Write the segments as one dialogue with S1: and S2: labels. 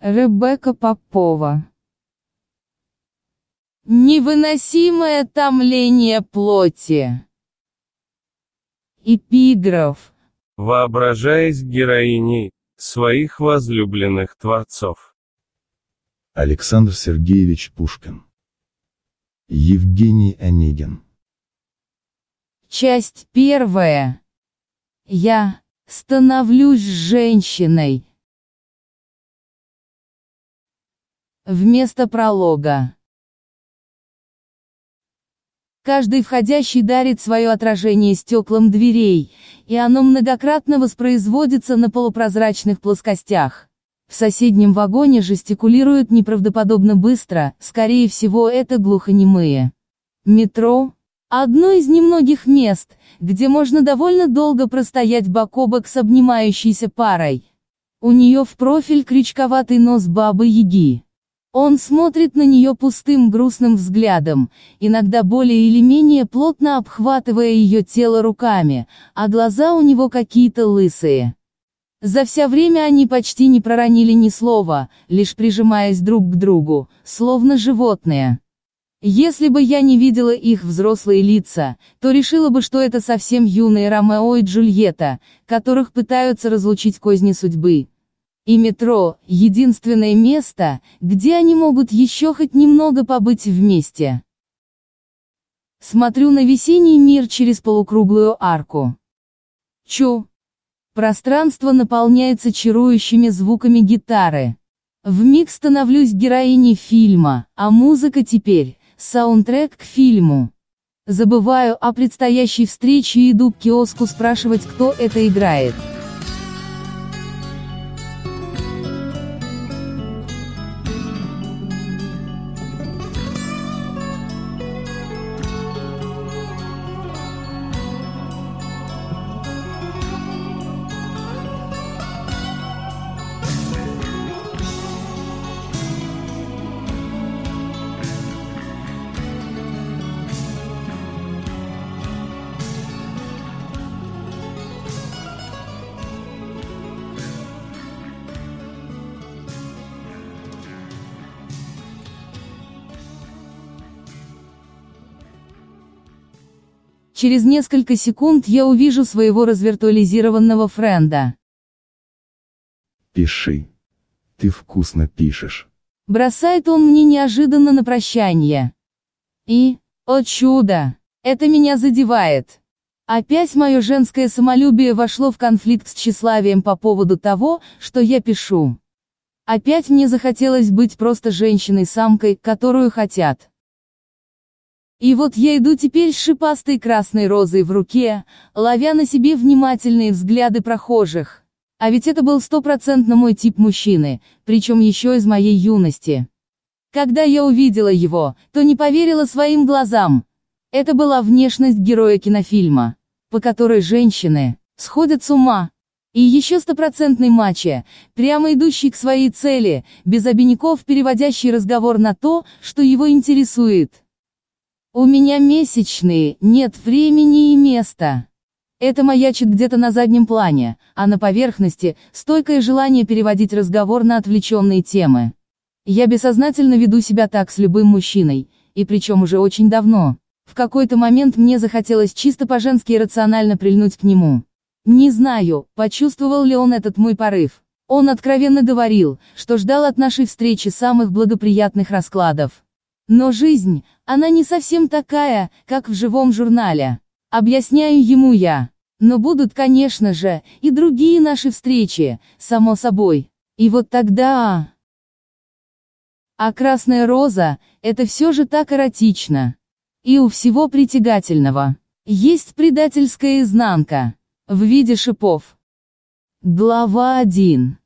S1: Ребекка Попова. Невыносимое томление плоти. Эпиграф.
S2: Воображаясь героиней своих возлюбленных творцов.
S3: Александр Сергеевич Пушкин. Евгений Онегин.
S1: Часть первая. Я становлюсь женщиной. Вместо пролога. Каждый входящий дарит свое отражение стеклам дверей, и оно многократно воспроизводится на полупрозрачных плоскостях. В соседнем вагоне жестикулируют неправдоподобно быстро, скорее всего это глухонемые. Метро – одно из немногих мест, где можно довольно долго простоять бок о бок с обнимающейся парой. У нее в профиль крючковатый нос бабы-яги. Он смотрит на нее пустым грустным взглядом, иногда более или менее плотно обхватывая ее тело руками, а глаза у него какие-то лысые. За все время они почти не проронили ни слова, лишь прижимаясь друг к другу, словно животные. Если бы я не видела их взрослые лица, то решила бы, что это совсем юные Ромео и Джульетта, которых пытаются разлучить козни судьбы. И метро – единственное место, где они могут еще хоть немного побыть вместе. Смотрю на весенний мир через полукруглую арку. Чу. Пространство наполняется чарующими звуками гитары. Вмиг становлюсь героиней фильма, а музыка теперь – саундтрек к фильму. Забываю о предстоящей встрече и иду к киоску спрашивать, кто это играет. Через несколько секунд я увижу своего развиртуализированного френда.
S3: Пиши. Ты вкусно пишешь.
S1: Бросает он мне неожиданно на прощание. И, о чудо, это меня задевает. Опять мое женское самолюбие вошло в конфликт с тщеславием по поводу того, что я пишу. Опять мне захотелось быть просто женщиной-самкой, которую хотят. И вот я иду теперь с шипастой красной розой в руке, ловя на себе внимательные взгляды прохожих. А ведь это был стопроцентно мой тип мужчины, причем еще из моей юности. Когда я увидела его, то не поверила своим глазам. Это была внешность героя кинофильма, по которой женщины сходят с ума. И еще стопроцентный мачо, прямо идущий к своей цели, без обиняков переводящий разговор на то, что его интересует. У меня месячные, нет времени и места. Это маячит где-то на заднем плане, а на поверхности – стойкое желание переводить разговор на отвлеченные темы. Я бессознательно веду себя так с любым мужчиной, и причем уже очень давно. В какой-то момент мне захотелось чисто по-женски и рационально прильнуть к нему. Не знаю, почувствовал ли он этот мой порыв. Он откровенно говорил, что ждал от нашей встречи самых благоприятных раскладов. Но жизнь, она не совсем такая, как в живом журнале. Объясняю ему я. Но будут, конечно же, и другие наши встречи, само собой. И вот тогда... А красная роза, это все же так эротично. И у всего притягательного. Есть предательская изнанка. В виде шипов. Глава 1.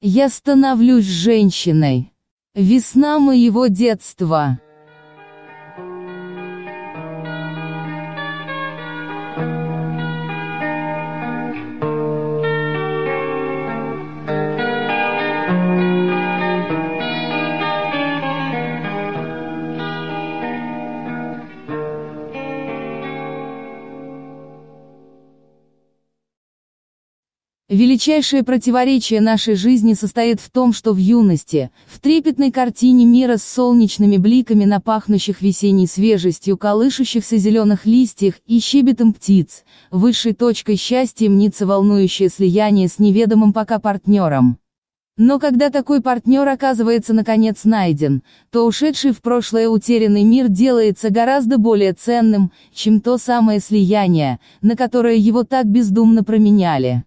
S1: Я становлюсь женщиной. Весна моего детства. Величайшее противоречие нашей жизни состоит в том, что в юности, в трепетной картине мира с солнечными бликами на пахнущих весенней свежестью колышущихся зеленых листьях и щебетом птиц, высшей точкой счастья мнится волнующее слияние с неведомым пока партнером. Но когда такой партнер оказывается наконец найден, то ушедший в прошлое утерянный мир делается гораздо более ценным, чем то самое слияние, на которое его так бездумно променяли.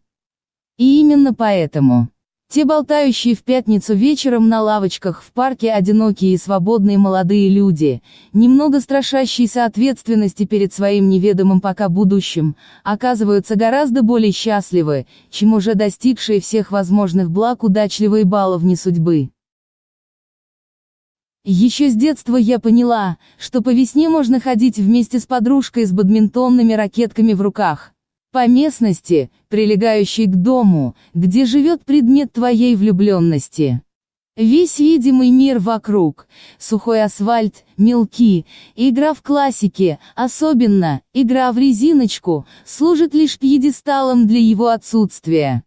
S1: И именно поэтому. Те болтающие в пятницу вечером на лавочках в парке одинокие и свободные молодые люди, немного страшащиеся ответственности перед своим неведомым пока будущим, оказываются гораздо более счастливы, чем уже достигшие всех возможных благ удачливые баловни судьбы. Еще с детства я поняла, что по весне можно ходить вместе с подружкой с бадминтонными ракетками в руках, по местности, прилегающей к дому, где живет предмет твоей влюбленности. Весь видимый мир вокруг, сухой асфальт, мелки, игра в классике, особенно, игра в резиночку, служит лишь пьедесталом для его отсутствия.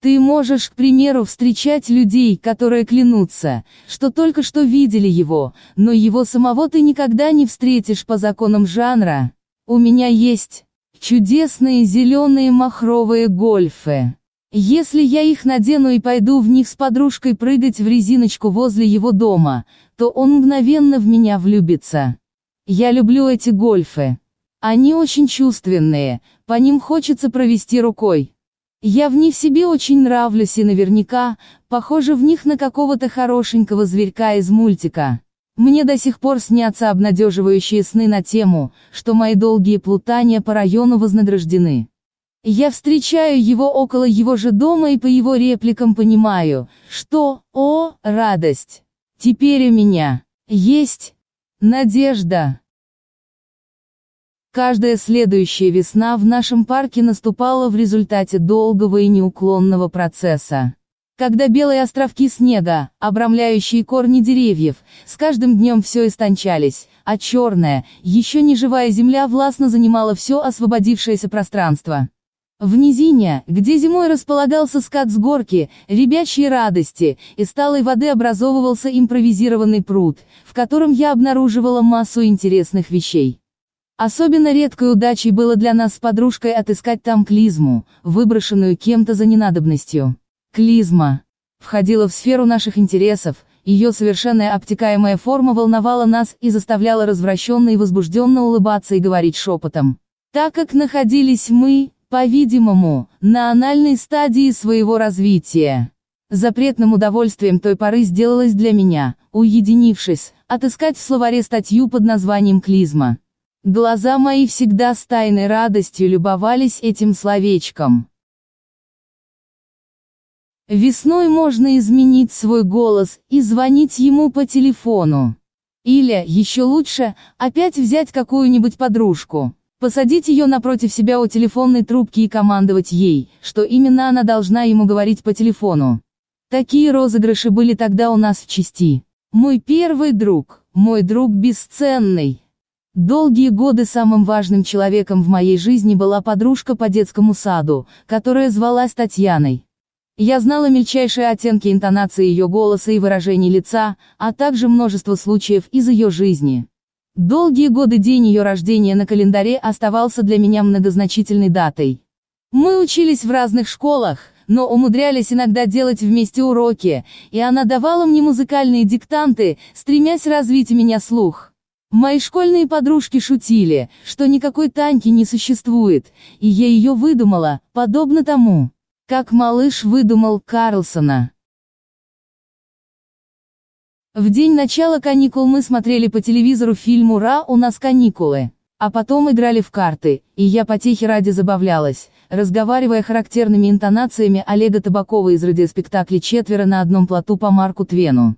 S1: Ты можешь, к примеру, встречать людей, которые клянутся, что только что видели его, но его самого ты никогда не встретишь по законам жанра. У меня есть Чудесные зеленые махровые гольфы. Если я их надену и пойду в них с подружкой прыгать в резиночку возле его дома, то он мгновенно в меня влюбится. Я люблю эти гольфы. Они очень чувственные, по ним хочется провести рукой. Я в них себе очень нравлюсь и наверняка, похоже в них на какого-то хорошенького зверька из мультика. Мне до сих пор снятся обнадеживающие сны на тему, что мои долгие плутания по району вознаграждены. Я встречаю его около его же дома и по его репликам понимаю, что, о, радость! Теперь у меня есть надежда. Каждая следующая весна в нашем парке наступала в результате долгого и неуклонного процесса. Когда белые островки снега, обрамляющие корни деревьев, с каждым днем все истончались, а черная, еще не живая земля властно занимала все освободившееся пространство. В низине, где зимой располагался скат с горки, ребячьи радости, из талой воды образовывался импровизированный пруд, в котором я обнаруживала массу интересных вещей. Особенно редкой удачей было для нас с подружкой отыскать там клизму, выброшенную кем-то за ненадобностью. Клизма входила в сферу наших интересов, ее совершенная обтекаемая форма волновала нас и заставляла развращенно и возбужденно улыбаться и говорить шепотом. Так как находились мы, по-видимому, на анальной стадии своего развития. Запретным удовольствием той поры сделалось для меня, уединившись, отыскать в словаре статью под названием «Клизма». Глаза мои всегда с тайной радостью любовались этим словечком. Весной можно изменить свой голос и звонить ему по телефону. Или, еще лучше, опять взять какую-нибудь подружку, посадить ее напротив себя у телефонной трубки и командовать ей, что именно она должна ему говорить по телефону. Такие розыгрыши были тогда у нас в части. Мой первый друг, мой друг бесценный. Долгие годы самым важным человеком в моей жизни была подружка по детскому саду, которая звалась Татьяной. Я знала мельчайшие оттенки интонации ее голоса и выражений лица, а также множество случаев из ее жизни. Долгие годы день ее рождения на календаре оставался для меня многозначительной датой. Мы учились в разных школах, но умудрялись иногда делать вместе уроки, и она давала мне музыкальные диктанты, стремясь развить меня слух. Мои школьные подружки шутили, что никакой Таньки не существует, и я ее выдумала, подобно тому, как малыш выдумал Карлсона. В день начала каникул мы смотрели по телевизору фильм «Ура, у нас каникулы!», а потом играли в карты, и я потехи ради забавлялась, разговаривая характерными интонациями Олега Табакова из радиоспектакля «Четверо на одном плоту» по Марку Твену.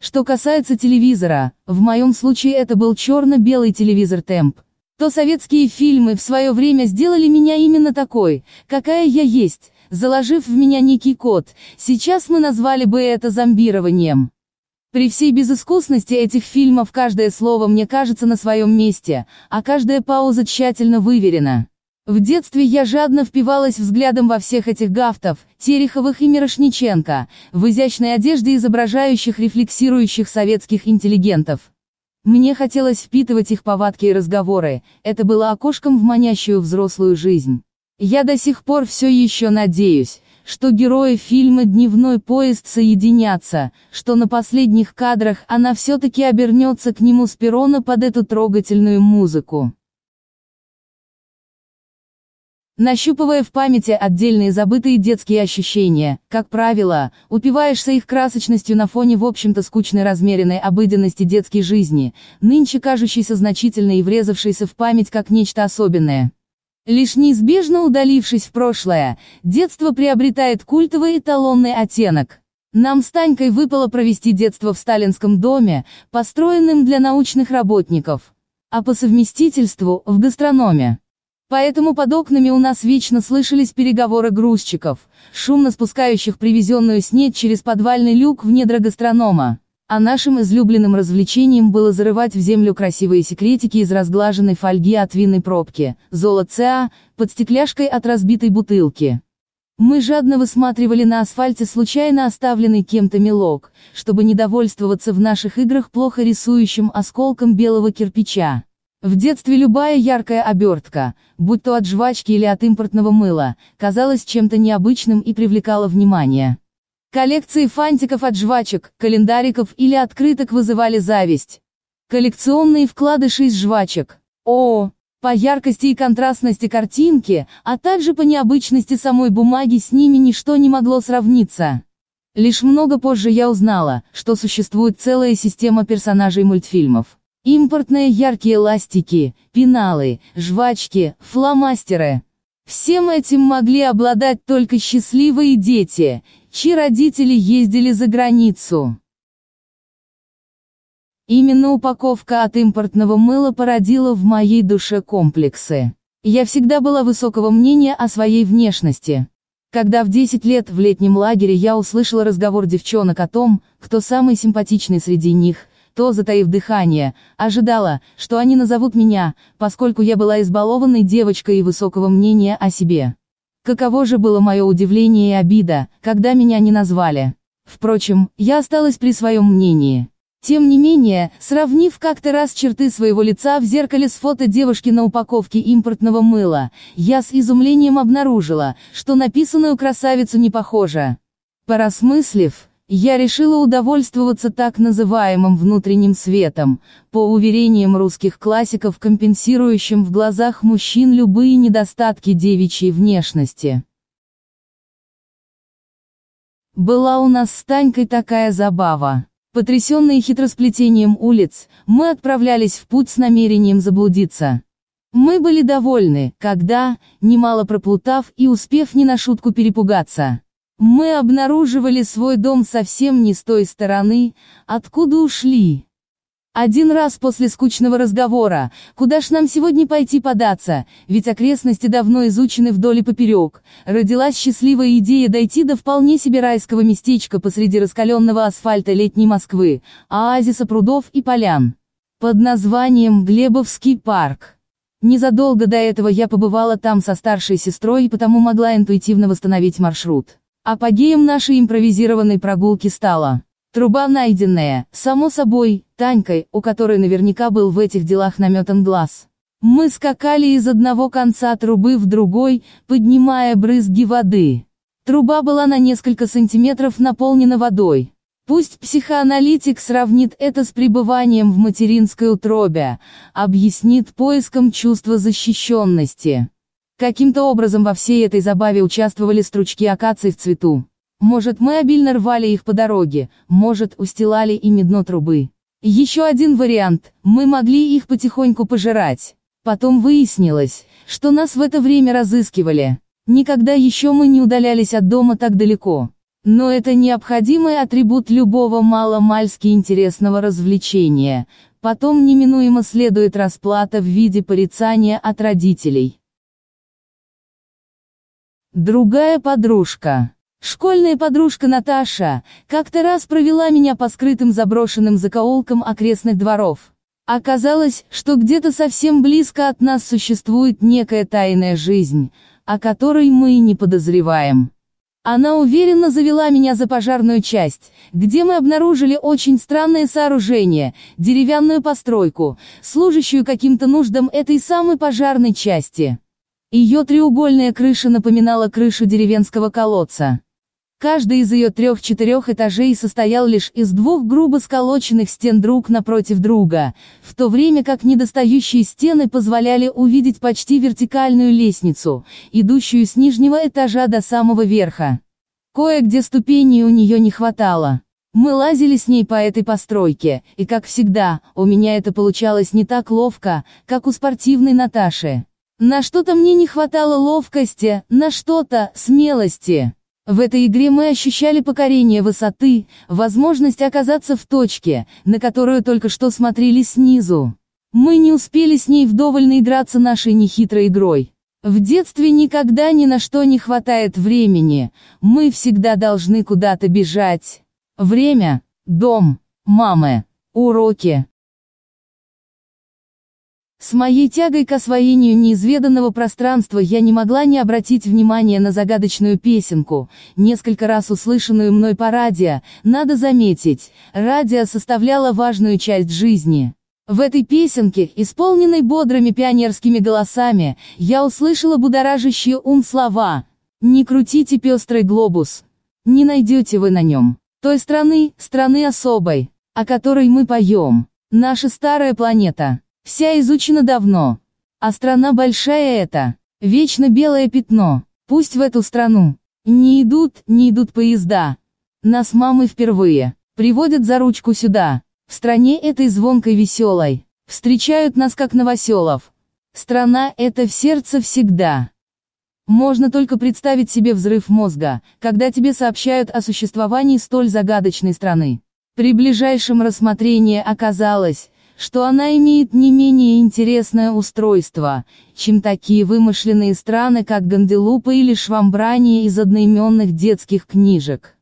S1: Что касается телевизора, в моем случае это был черно-белый телевизор «Темп», то советские фильмы в свое время сделали меня именно такой, какая я есть, заложив в меня некий код, сейчас мы назвали бы это зомбированием. При всей безыскусности этих фильмов каждое слово мне кажется на своем месте, а каждая пауза тщательно выверена. В детстве я жадно впивалась взглядом во всех этих гафтов, Тереховых и Мирошниченко, в изящной одежде изображающих рефлексирующих советских интеллигентов. Мне хотелось впитывать их повадки и разговоры, это было окошком в манящую взрослую жизнь. Я до сих пор все еще надеюсь, что герои фильма «Дневной поезд» соединятся, что на последних кадрах она все-таки обернется к нему с перрона под эту трогательную музыку. Нащупывая в памяти отдельные забытые детские ощущения, как правило, упиваешься их красочностью на фоне в общем-то скучной размеренной обыденности детской жизни, нынче кажущейся значительной и врезавшейся в память как нечто особенное. Лишь неизбежно удалившись в прошлое, детство приобретает культовый эталонный оттенок. Нам с Танькой выпало провести детство в сталинском доме, построенном для научных работников, а по совместительству – в гастрономе. Поэтому под окнами у нас вечно слышались переговоры грузчиков, шумно спускающих привезенную снедь через подвальный люк в недра гастронома. А нашим излюбленным развлечением было зарывать в землю красивые секретики из разглаженной фольги от винной пробки, золотца, под стекляшкой от разбитой бутылки. Мы жадно высматривали на асфальте случайно оставленный кем-то мелок, чтобы не довольствоваться в наших играх плохо рисующим осколком белого кирпича. В детстве любая яркая обертка, будь то от жвачки или от импортного мыла, казалась чем-то необычным и привлекала внимание. Коллекции фантиков от жвачек, календариков или открыток вызывали зависть. Коллекционные вкладыши из жвачек. О, по яркости и контрастности картинки, а также по необычности самой бумаги с ними ничто не могло сравниться. Лишь много позже я узнала, что существует целая система персонажей мультфильмов. Импортные яркие ластики, пеналы, жвачки, фломастеры. Всем этим могли обладать только счастливые дети, чьи родители ездили за границу. Именно упаковка от импортного мыла породила в моей душе комплексы. Я всегда была высокого мнения о своей внешности. Когда в 10 лет в летнем лагере я услышала разговор девчонок о том, кто самый симпатичный среди них, то, затаив дыхание, ожидала, что они назовут меня, поскольку я была избалованной девочкой и высокого мнения о себе. Каково же было мое удивление и обида, когда меня не назвали. Впрочем, я осталась при своем мнении. Тем не менее, сравнив как-то раз черты своего лица в зеркале с фото девушки на упаковке импортного мыла, я с изумлением обнаружила, что написанную красавицу не похожа. Поразмыслив, я решила удовольствоваться так называемым внутренним светом, по уверениям русских классиков компенсирующим в глазах мужчин любые недостатки девичьей внешности. Была у нас с Танькой такая забава. Потрясенные хитросплетением улиц, мы отправлялись в путь с намерением заблудиться. Мы были довольны, когда, немало проплутав и успев не на шутку перепугаться, мы обнаруживали свой дом совсем не с той стороны, откуда ушли. Один раз после скучного разговора, куда ж нам сегодня пойти податься, ведь окрестности давно изучены вдоль и поперек, родилась счастливая идея дойти до вполне себе райского местечка посреди раскаленного асфальта летней Москвы, оазиса прудов и полян. Под названием Глебовский парк. Незадолго до этого я побывала там со старшей сестрой и потому могла интуитивно восстановить маршрут. Апогеем нашей импровизированной прогулки стала труба найденная, само собой, Танькой, у которой наверняка был в этих делах наметан глаз. Мы скакали из одного конца трубы в другой, поднимая брызги воды. Труба была на несколько сантиметров наполнена водой. Пусть психоаналитик сравнит это с пребыванием в материнской утробе, объяснит поиском чувства защищенности. Каким-то образом во всей этой забаве участвовали стручки акаций в цвету. Может, мы обильно рвали их по дороге, может, устилали ими дно трубы. Еще один вариант, мы могли их потихоньку пожирать. Потом выяснилось, что нас в это время разыскивали. Никогда еще мы не удалялись от дома так далеко. Но это необходимый атрибут любого мало-мальски интересного развлечения. Потом неминуемо следует расплата в виде порицания от родителей. Другая подружка. Школьная подружка Наташа, как-то раз провела меня по скрытым заброшенным закоулкам окрестных дворов. Оказалось, что где-то совсем близко от нас существует некая тайная жизнь, о которой мы и не подозреваем. Она уверенно завела меня за пожарную часть, где мы обнаружили очень странное сооружение, деревянную постройку, служащую каким-то нуждам этой самой пожарной части. Ее треугольная крыша напоминала крышу деревенского колодца. Каждый из ее трех-четырех этажей состоял лишь из двух грубо сколоченных стен друг напротив друга, в то время как недостающие стены позволяли увидеть почти вертикальную лестницу, идущую с нижнего этажа до самого верха. Кое-где ступеней у нее не хватало. Мы лазили с ней по этой постройке, и как всегда, у меня это получалось не так ловко, как у спортивной Наташи. На что-то мне не хватало ловкости, на что-то смелости. В этой игре мы ощущали покорение высоты, возможность оказаться в точке, на которую только что смотрели снизу. Мы не успели с ней вдоволь наиграться нашей нехитрой игрой. В детстве никогда ни на что не хватает времени, мы всегда должны куда-то бежать. Время, дом, мамы, уроки, с моей тягой к освоению неизведанного пространства я не могла не обратить внимания на загадочную песенку, несколько раз услышанную мной по радио, надо заметить, радио составляло важную часть жизни. В этой песенке, исполненной бодрыми пионерскими голосами, я услышала будоражащие ум слова «Не крутите пестрый глобус, не найдете вы на нем той страны, страны особой, о которой мы поем, наша старая планета». Вся изучена давно. А страна большая это. Вечно белое пятно. Пусть в эту страну. Не идут, не идут поезда. Нас мамы впервые. Приводят за ручку сюда. В стране этой звонкой веселой. Встречают нас как новоселов. Страна — это в сердце всегда. Можно только представить себе взрыв мозга, когда тебе сообщают о существовании столь загадочной страны. При ближайшем рассмотрении оказалось, что она имеет не менее интересное устройство, чем такие вымышленные страны, как Ганделупа или Швамбрания из одноименных детских книжек.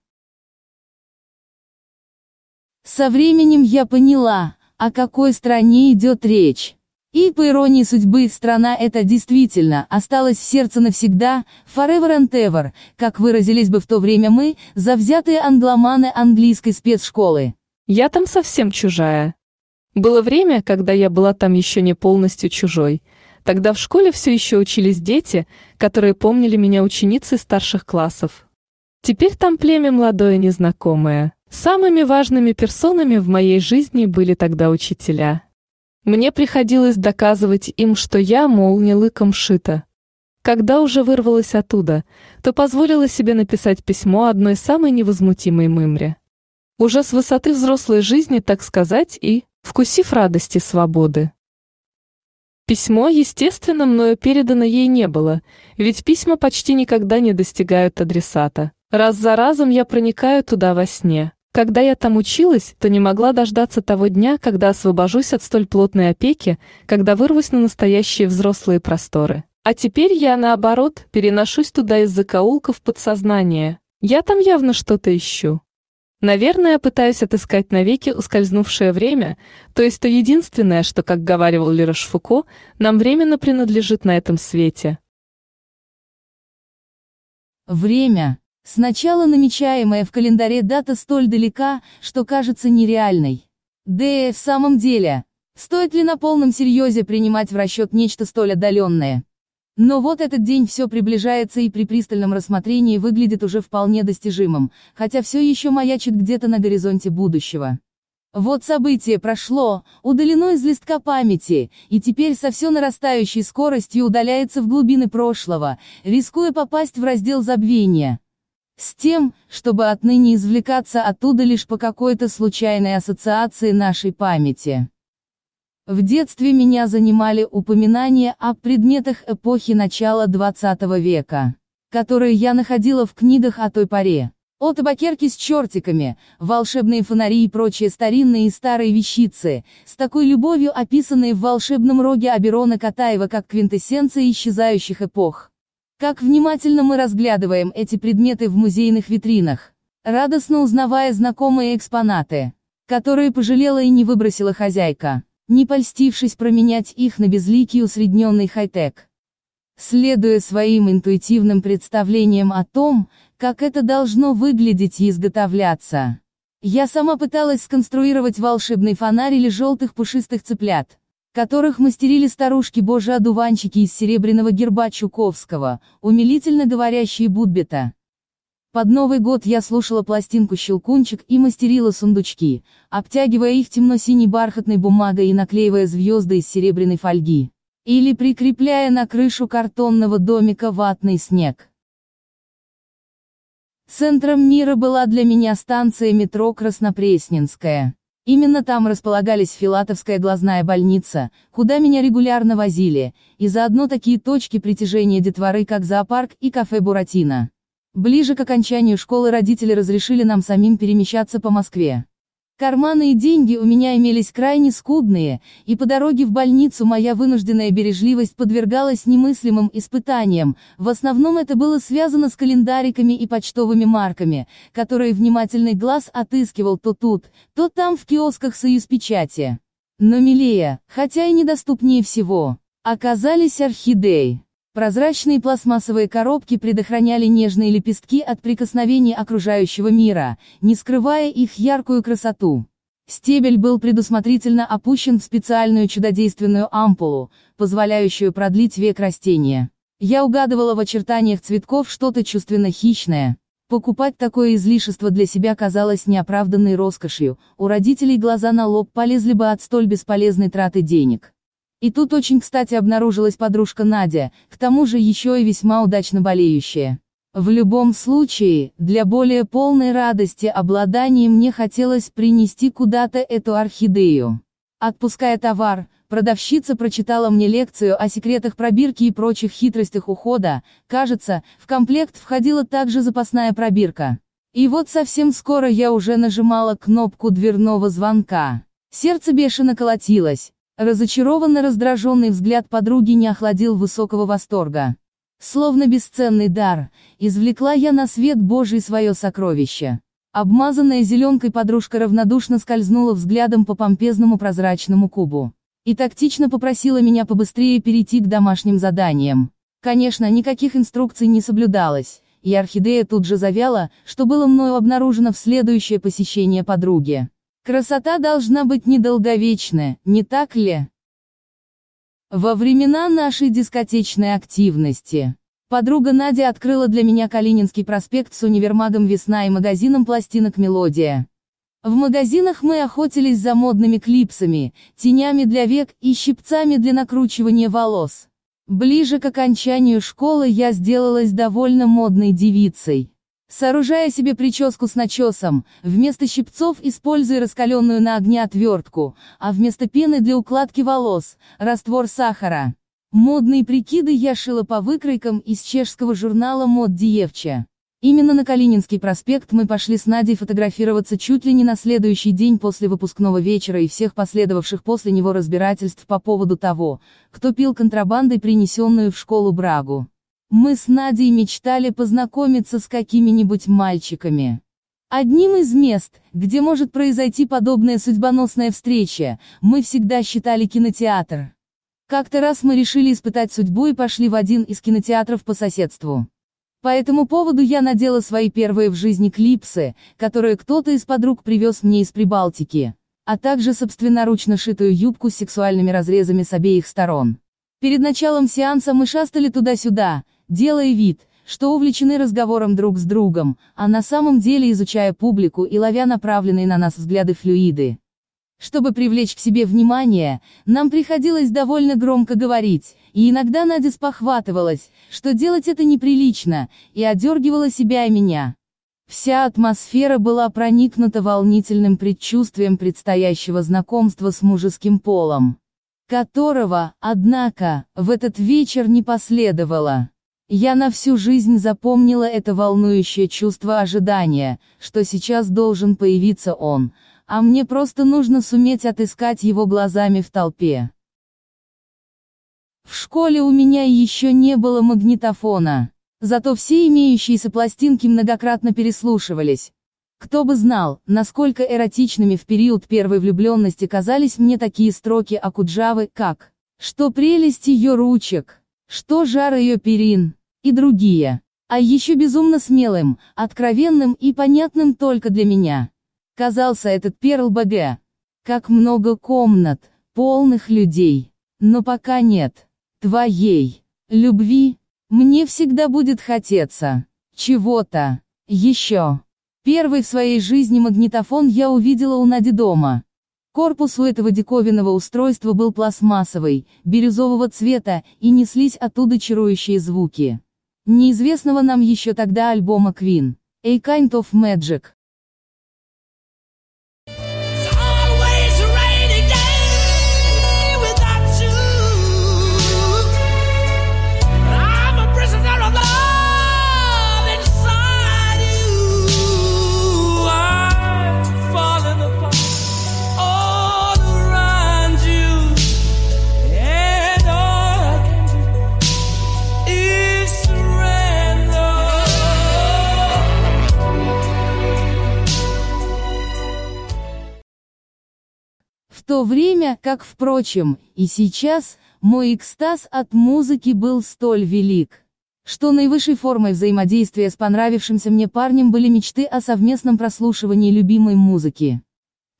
S1: Со временем я поняла, о какой стране идет речь. И по иронии судьбы, страна эта действительно осталась в сердце навсегда, forever and ever, как выразились бы в то время мы, завзятые англоманы английской спецшколы.
S4: Я там совсем чужая. Было время, когда я была там еще не полностью чужой. Тогда в школе все еще учились дети, которые помнили меня ученицей старших классов. Теперь там племя молодое незнакомое. Самыми важными персонами в моей жизни были тогда учителя. Мне приходилось доказывать им, что я, мол, не лыком шита. Когда уже вырвалась оттуда, то позволила себе написать письмо одной самой невозмутимой мымре. Уже с высоты взрослой жизни, так сказать, и вкусив радости свободы. Письмо, естественно, мною передано ей не было, ведь письма почти никогда не достигают адресата. Раз за разом я проникаю туда во сне. Когда я там училась, то не могла дождаться того дня, когда освобожусь от столь плотной опеки, когда вырвусь на настоящие взрослые просторы. А теперь я, наоборот, переношусь туда из закоулков подсознания. Я там явно что-то ищу. Наверное, пытаюсь отыскать навеки ускользнувшее время, то есть то единственное, что, как говаривал Лерош Фуко, нам временно принадлежит на этом свете.
S1: Время. Сначала намечаемая в календаре дата столь далека, что кажется нереальной. Да и в самом деле, стоит ли на полном серьезе принимать в расчет нечто столь отдаленное? Но вот этот день все приближается и при пристальном рассмотрении выглядит уже вполне достижимым, хотя все еще маячит где-то на горизонте будущего. Вот событие прошло, удалено из листка памяти, и теперь со все нарастающей скоростью удаляется в глубины прошлого, рискуя попасть в раздел забвения. С тем, чтобы отныне извлекаться оттуда лишь по какой-то случайной ассоциации нашей памяти. В детстве меня занимали упоминания о предметах эпохи начала 20 века, которые я находила в книгах о той поре. О табакерке с чертиками, волшебные фонари и прочие старинные и старые вещицы, с такой любовью описанные в волшебном роге Аберона Катаева как квинтэссенция исчезающих эпох. Как внимательно мы разглядываем эти предметы в музейных витринах, радостно узнавая знакомые экспонаты, которые пожалела и не выбросила хозяйка. Не польстившись променять их на безликий усредненный хай-тек. Следуя своим интуитивным представлениям о том, как это должно выглядеть и изготовляться. Я сама пыталась сконструировать волшебный фонарь или желтых пушистых цыплят, которых мастерили старушки-божьи-одуванчики из серебряного герба Чуковского, умилительно говорящие Будбета. Под Новый год я слушала пластинку «Щелкунчик» и мастерила сундучки, обтягивая их темно-синей бархатной бумагой и наклеивая звезды из серебряной фольги. Или прикрепляя на крышу картонного домика ватный снег. Центром мира была для меня станция метро Краснопресненская. Именно там располагались Филатовская глазная больница, куда меня регулярно возили, и заодно такие точки притяжения детворы, как зоопарк и кафе Буратино. Ближе к окончанию школы родители разрешили нам самим перемещаться по Москве. Карманы и деньги у меня имелись крайне скудные, и по дороге в больницу моя вынужденная бережливость подвергалась немыслимым испытаниям, в основном это было связано с календариками и почтовыми марками, которые внимательный глаз отыскивал то тут, то там в киосках «Союз печати». Но милее, хотя и недоступнее всего, оказались орхидеи. Прозрачные пластмассовые коробки предохраняли нежные лепестки от прикосновений окружающего мира, не скрывая их яркую красоту. Стебель был предусмотрительно опущен в специальную чудодейственную ампулу, позволяющую продлить век растения. Я угадывала в очертаниях цветков что-то чувственно хищное. Покупать такое излишество для себя казалось неоправданной роскошью, у родителей глаза на лоб полезли бы от столь бесполезной траты денег. И тут очень кстати обнаружилась подружка Надя, к тому же еще и весьма удачно болеющая. В любом случае, для более полной радости обладания мне хотелось принести куда-то эту орхидею. Отпуская товар, продавщица прочитала мне лекцию о секретах пробирки и прочих хитростях ухода, кажется, в комплект входила также запасная пробирка. И вот совсем скоро я уже нажимала кнопку дверного звонка. Сердце бешено колотилось, Разочарованно раздраженный взгляд подруги не охладил высокого восторга. Словно бесценный дар, извлекла я на свет Божий свое сокровище. Обмазанная зеленкой подружка равнодушно скользнула взглядом по помпезному прозрачному кубу. И тактично попросила меня побыстрее перейти к домашним заданиям. Конечно, никаких инструкций не соблюдалось, и орхидея тут же завяла, что было мною обнаружено в следующее посещение подруги. Красота должна быть недолговечная, не так ли? Во времена нашей дискотечной активности. Подруга Надя открыла для меня Калининский проспект с универмагом «Весна» и магазином пластинок «Мелодия». В магазинах мы охотились за модными клипсами, тенями для век и щипцами для накручивания волос. Ближе к окончанию школы я сделалась довольно модной девицей. Сооружая себе прическу с начесом, вместо щипцов используя раскаленную на огне отвертку, а вместо пены для укладки волос – раствор сахара. Модные прикиды я шила по выкройкам из чешского журнала «Мод Диевча». Именно на Калининский проспект мы пошли с Надей фотографироваться чуть ли не на следующий день после выпускного вечера и всех последовавших после него разбирательств по поводу того, кто пил контрабандой принесенную в школу брагу. Мы с Надей мечтали познакомиться с какими-нибудь мальчиками. Одним из мест, где может произойти подобная судьбоносная встреча, мы всегда считали кинотеатр. Как-то раз мы решили испытать судьбу и пошли в один из кинотеатров по соседству. По этому поводу я надела свои первые в жизни клипсы, которые кто-то из подруг привез мне из Прибалтики, а также собственноручно шитую юбку с сексуальными разрезами с обеих сторон. Перед началом сеанса мы шастали туда-сюда, делая вид, что увлечены разговором друг с другом, а на самом деле изучая публику и ловя направленные на нас взгляды флюиды. Чтобы привлечь к себе внимание, нам приходилось довольно громко говорить, и иногда Надя спохватывалась, что делать это неприлично, и одергивала себя и меня. Вся атмосфера была проникнута волнительным предчувствием предстоящего знакомства с мужеским полом, которого, однако, в этот вечер не последовало. Я на всю жизнь запомнила это волнующее чувство ожидания, что сейчас должен появиться он, а мне просто нужно суметь отыскать его глазами в толпе. В школе у меня еще не было магнитофона. Зато все имеющиеся пластинки многократно переслушивались. Кто бы знал, насколько эротичными в период первой влюбленности казались мне такие строки Акуджавы, как «Что прелесть ее ручек», «Что жар ее перин» и другие. А еще безумно смелым, откровенным и понятным только для меня. Казался этот Перл БГ. Как много комнат, полных людей. Но пока нет. Твоей. Любви. Мне всегда будет хотеться. Чего-то. Еще. Первый в своей жизни магнитофон я увидела у Нади дома. Корпус у этого диковинного устройства был пластмассовый, бирюзового цвета, и неслись оттуда чарующие звуки. Неизвестного нам еще тогда альбома Queen. A Kind of Magic. То время, как, впрочем, и сейчас, мой экстаз от музыки был столь велик, что наивысшей формой взаимодействия с понравившимся мне парнем были мечты о совместном прослушивании любимой музыки.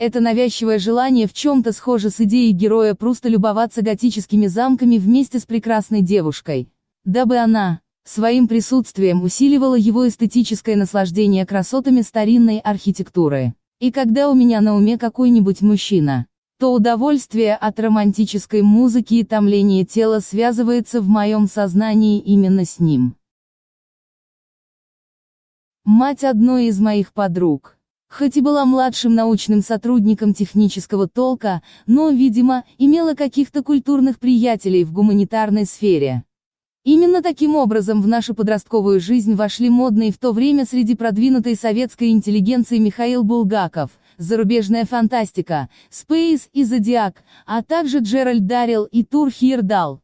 S1: Это навязчивое желание в чем-то схоже с идеей героя просто любоваться готическими замками вместе с прекрасной девушкой, дабы она, своим присутствием усиливала его эстетическое наслаждение красотами старинной архитектуры. И когда у меня на уме какой-нибудь мужчина, то удовольствие от романтической музыки и томление тела связывается в моем сознании именно с ним. Мать одной из моих подруг. Хоть и была младшим научным сотрудником технического толка, но, видимо, имела каких-то культурных приятелей в гуманитарной сфере. Именно таким образом в нашу подростковую жизнь вошли модные в то время среди продвинутой советской интеллигенции Михаил Булгаков, зарубежная фантастика, Space и Зодиак, а также Джеральд Даррелл и Тур Хирдал.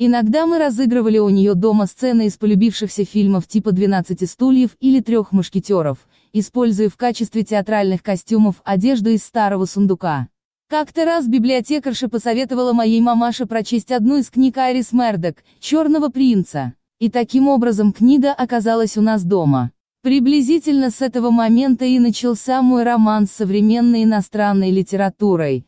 S1: Иногда мы разыгрывали у нее дома сцены из полюбившихся фильмов типа «12 стульев» или «Трех мушкетеров», используя в качестве театральных костюмов одежду из старого сундука. Как-то раз библиотекарша посоветовала моей мамаше прочесть одну из книг Айрис Мердок «Черного принца». И таким образом книга оказалась у нас дома. Приблизительно с этого момента и начался мой роман с современной иностранной литературой.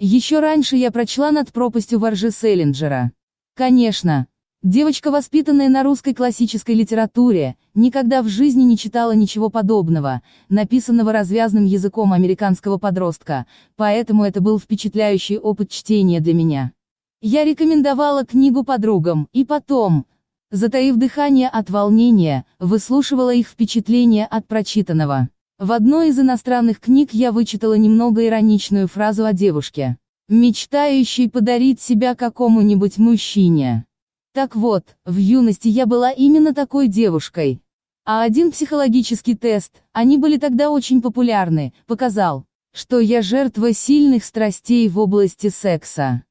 S1: Еще раньше я прочла «Над пропастью воржи Селлинджера». Конечно, девочка, воспитанная на русской классической литературе, никогда в жизни не читала ничего подобного, написанного развязным языком американского подростка, поэтому это был впечатляющий опыт чтения для меня. Я рекомендовала книгу подругам, и потом, затаив дыхание от волнения, выслушивала их впечатления от прочитанного. В одной из иностранных книг я вычитала немного ироничную фразу о девушке, мечтающей подарить себя какому-нибудь мужчине. Так вот, в юности я была именно такой девушкой. А один психологический тест, они были тогда очень популярны, показал, что я жертва сильных страстей в области секса.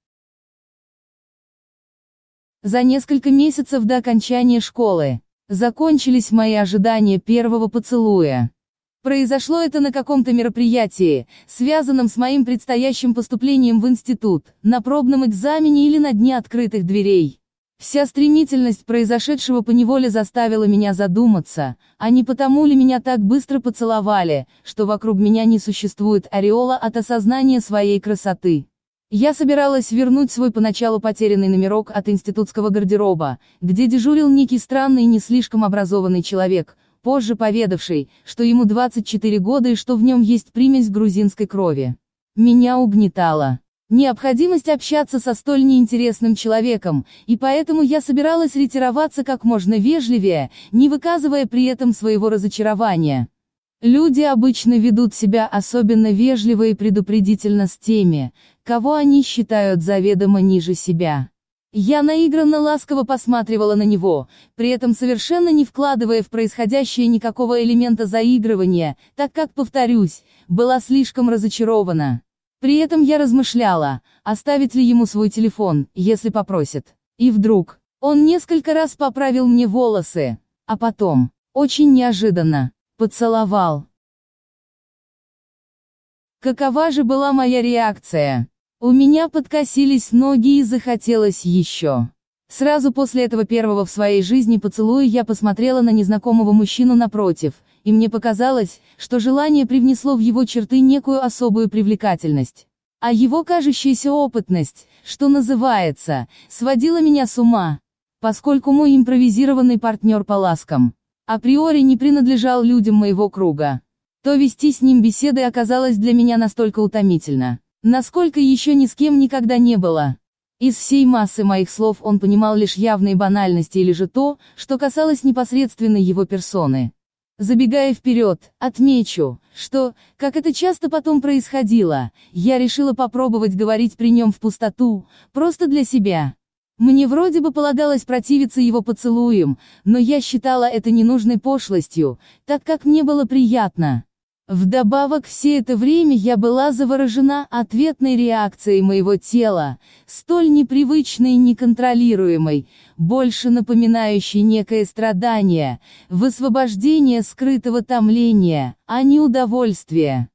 S1: За несколько месяцев до окончания школы закончились мои ожидания первого поцелуя. Произошло это на каком-то мероприятии, связанном с моим предстоящим поступлением в институт, на пробном экзамене или на дне открытых дверей. Вся стремительность произошедшего поневоле заставила меня задуматься, а не потому ли меня так быстро поцеловали, что вокруг меня не существует ореола от осознания своей красоты. Я собиралась вернуть свой поначалу потерянный номерок от институтского гардероба, где дежурил некий странный и не слишком образованный человек, позже поведавший, что ему 24 года и что в нем есть примесь грузинской крови. Меня угнетало. Необходимость общаться со столь неинтересным человеком, и поэтому я собиралась ретироваться как можно вежливее, не выказывая при этом своего разочарования. Люди обычно ведут себя особенно вежливо и предупредительно с теми, кого они считают заведомо ниже себя. Я наигранно ласково посматривала на него, при этом совершенно не вкладывая в происходящее никакого элемента заигрывания, так как, повторюсь, была слишком разочарована. При этом я размышляла, оставить ли ему свой телефон, если попросит. И вдруг, он несколько раз поправил мне волосы, а потом, очень неожиданно, поцеловал. Какова же была моя реакция? У меня подкосились ноги и захотелось еще. Сразу после этого первого в своей жизни поцелуя я посмотрела на незнакомого мужчину напротив, и мне показалось, что желание привнесло в его черты некую особую привлекательность. А его кажущаяся опытность, что называется, сводила меня с ума. Поскольку мой импровизированный партнер по ласкам априори не принадлежал людям моего круга, то вести с ним беседы оказалось для меня настолько утомительно, насколько еще ни с кем никогда не было. Из всей массы моих слов он понимал лишь явные банальности или же то, что касалось непосредственно его персоны. Забегая вперед, отмечу, что, как это часто потом происходило, я решила попробовать говорить при нем в пустоту, просто для себя. Мне вроде бы полагалось противиться его поцелуям, но я считала это ненужной пошлостью, так как мне было приятно. Вдобавок все это время я была заворожена ответной реакцией моего тела, столь непривычной и неконтролируемой, больше напоминающей некое страдание, высвобождение скрытого томления, а не удовольствия.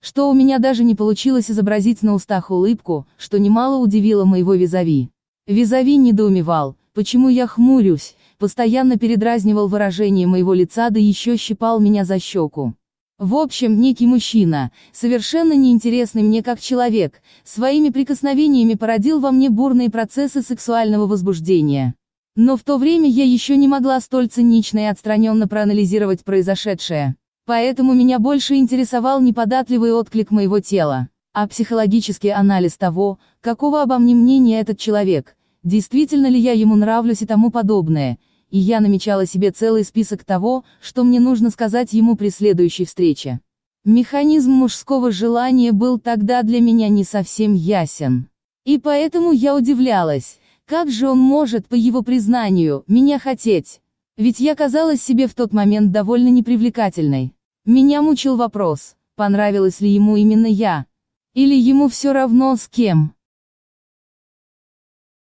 S1: Что у меня даже не получилось изобразить на устах улыбку, что немало удивило моего визави. Визави недоумевал, почему я хмурюсь, постоянно передразнивал выражение моего лица да еще щипал меня за щеку. В общем, некий мужчина, совершенно неинтересный мне как человек, своими прикосновениями породил во мне бурные процессы сексуального возбуждения. Но в то время я еще не могла столь цинично и отстраненно проанализировать произошедшее. Поэтому меня больше интересовал неподатливый отклик моего тела, а психологический анализ того, какого обо мне мнения этот человек, действительно ли я ему нравлюсь и тому подобное, и я намечала себе целый список того, что мне нужно сказать ему при следующей встрече. Механизм мужского желания был тогда для меня не совсем ясен. И поэтому я удивлялась, как же он может, по его признанию, меня хотеть? Ведь я казалась себе в тот момент довольно непривлекательной. Меня мучил вопрос, понравилась ли ему именно я. Или ему все равно с кем.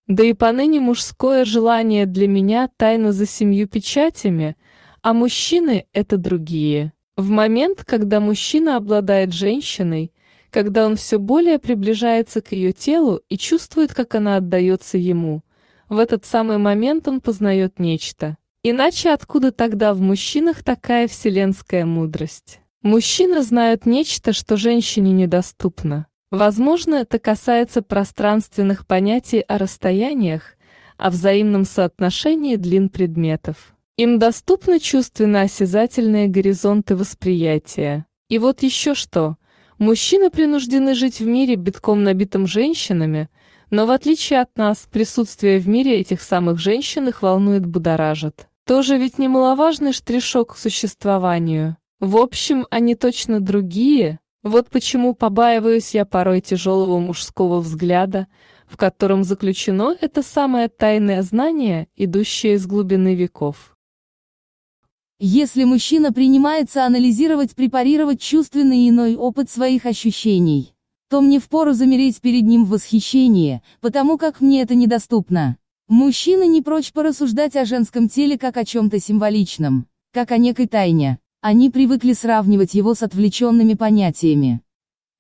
S4: Да и поныне мужское желание для меня тайна за семью печатями, а мужчины – это другие. В момент, когда мужчина обладает женщиной, когда он все более приближается к ее телу и чувствует, как она отдается ему, в этот самый момент он познает нечто. Иначе откуда тогда в мужчинах такая вселенская мудрость? Мужчины знают нечто, что женщине недоступно. Возможно, это касается пространственных понятий о расстояниях, о взаимном соотношении длин предметов. Им доступны чувственно-осязательные горизонты восприятия. И вот еще что. Мужчины принуждены жить в мире битком набитым женщинами, но в отличие от нас, присутствие в мире этих самых женщин их волнует будоражит. Тоже ведь немаловажный штришок к существованию. В общем, они точно другие, вот почему побаиваюсь я порой тяжелого мужского взгляда, в котором заключено это самое тайное знание, идущее из глубины веков.
S1: Если мужчина принимается анализировать, препарировать чувственный иной опыт своих ощущений, то мне впору замереть перед ним в восхищении, потому как мне это недоступно. Мужчина не прочь порассуждать о женском теле как о чем-то символичном, как о некой тайне. Они привыкли сравнивать его с отвлеченными понятиями.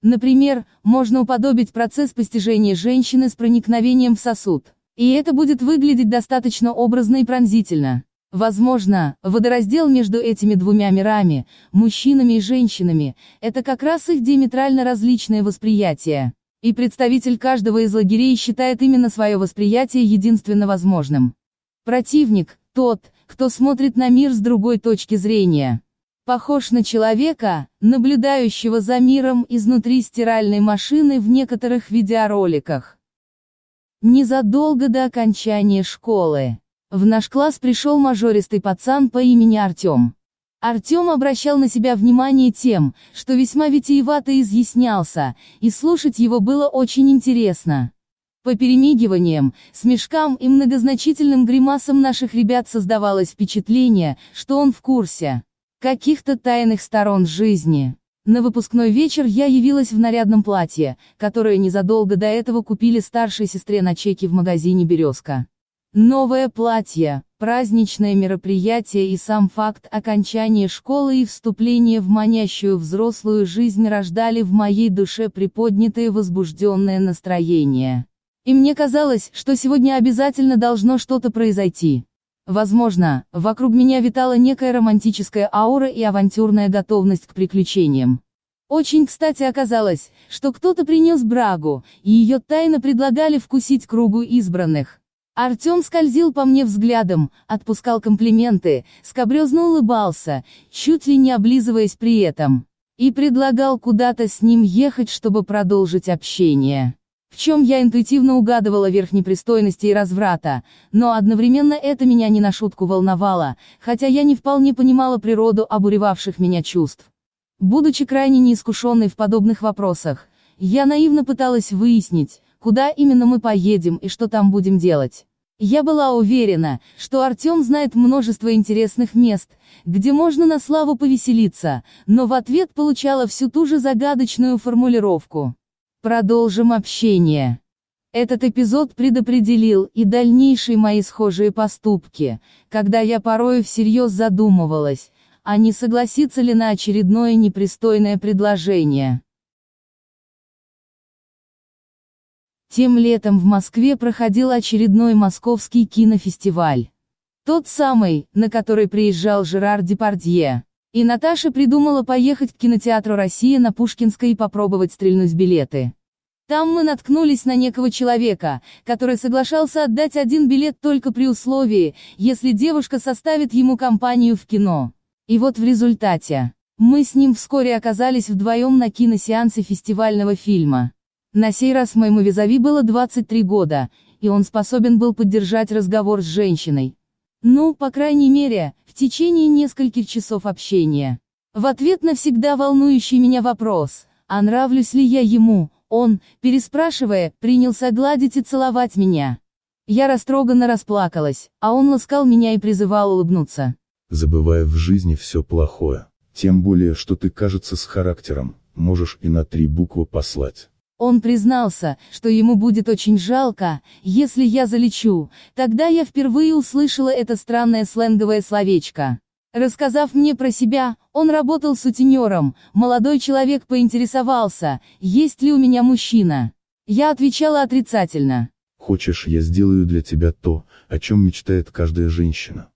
S1: Например, можно уподобить процесс постижения женщины с проникновением в сосуд. И это будет выглядеть достаточно образно и пронзительно. Возможно, водораздел между этими двумя мирами, мужчинами и женщинами, это как раз их диаметрально различное восприятие. И представитель каждого из лагерей считает именно свое восприятие единственно возможным. Противник – тот, кто смотрит на мир с другой точки зрения. Похож на человека, наблюдающего за миром изнутри стиральной машины в некоторых видеороликах. Незадолго до окончания школы. В наш класс пришел мажористый пацан по имени Артем. Артем обращал на себя внимание тем, что весьма витиевато изъяснялся, и слушать его было очень интересно. По перемигиваниям, смешкам и многозначительным гримасам наших ребят создавалось впечатление, что он в курсе каких-то тайных сторон жизни. На выпускной вечер я явилась в нарядном платье, которое незадолго до этого купили старшей сестре на чеке в магазине «Березка». Новое платье, Праздничное мероприятие и сам факт окончания школы и вступления в манящую взрослую жизнь рождали в моей душе приподнятое возбужденное настроение. И мне казалось, что сегодня обязательно должно что-то произойти. Возможно, вокруг меня витала некая романтическая аура и авантюрная готовность к приключениям. Очень кстати оказалось, что кто-то принес брагу, и ее тайно предлагали вкусить кругу избранных. Артем скользил по мне взглядом, отпускал комплименты, скобрезно улыбался, чуть ли не облизываясь при этом. И предлагал куда-то с ним ехать, чтобы продолжить общение в чем я интуитивно угадывала верх непристойности и разврата, но одновременно это меня не на шутку волновало, хотя я не вполне понимала природу обуревавших меня чувств. Будучи крайне неискушенной в подобных вопросах, я наивно пыталась выяснить, куда именно мы поедем и что там будем делать. Я была уверена, что Артем знает множество интересных мест, где можно на славу повеселиться, но в ответ получала всю ту же загадочную формулировку. Продолжим общение. Этот эпизод предопределил и дальнейшие мои схожие поступки, когда я порою всерьез задумывалась, а не согласиться ли на очередное непристойное предложение. Тем летом в Москве проходил очередной московский кинофестиваль. Тот самый, на который приезжал Жерар Депардье. И Наташа придумала поехать к кинотеатру «Россия» на Пушкинской и попробовать стрельнуть билеты. Там мы наткнулись на некого человека, который соглашался отдать один билет только при условии, если девушка составит ему компанию в кино. И вот в результате, мы с ним вскоре оказались вдвоем на киносеансе фестивального фильма. На сей раз моему визави было 23 года, и он способен был поддержать разговор с женщиной. Ну, по крайней мере, в течение нескольких часов общения. В ответ на всегда волнующий меня вопрос, а нравлюсь ли я ему, он, переспрашивая, принялся гладить и целовать меня. Я растроганно расплакалась, а он ласкал меня и призывал улыбнуться.
S3: Забывая в жизни все плохое. Тем более, что ты, кажется, с характером, можешь и на три буквы послать.
S1: Он признался, что ему будет очень жалко, если я залечу. Тогда я впервые услышала это странное сленговое словечко. Рассказав мне про себя, он работал сутенером, молодой человек поинтересовался, есть ли у меня мужчина. Я отвечала отрицательно.
S3: Хочешь, я сделаю для тебя то, о чем мечтает каждая женщина.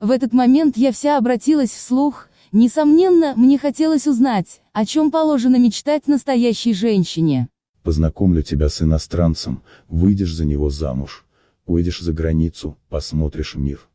S1: В этот момент я вся обратилась вслух, несомненно, мне хотелось узнать, о чем положено мечтать настоящей женщине.
S3: Познакомлю тебя с иностранцем, выйдешь за него замуж, уедешь за границу, посмотришь мир.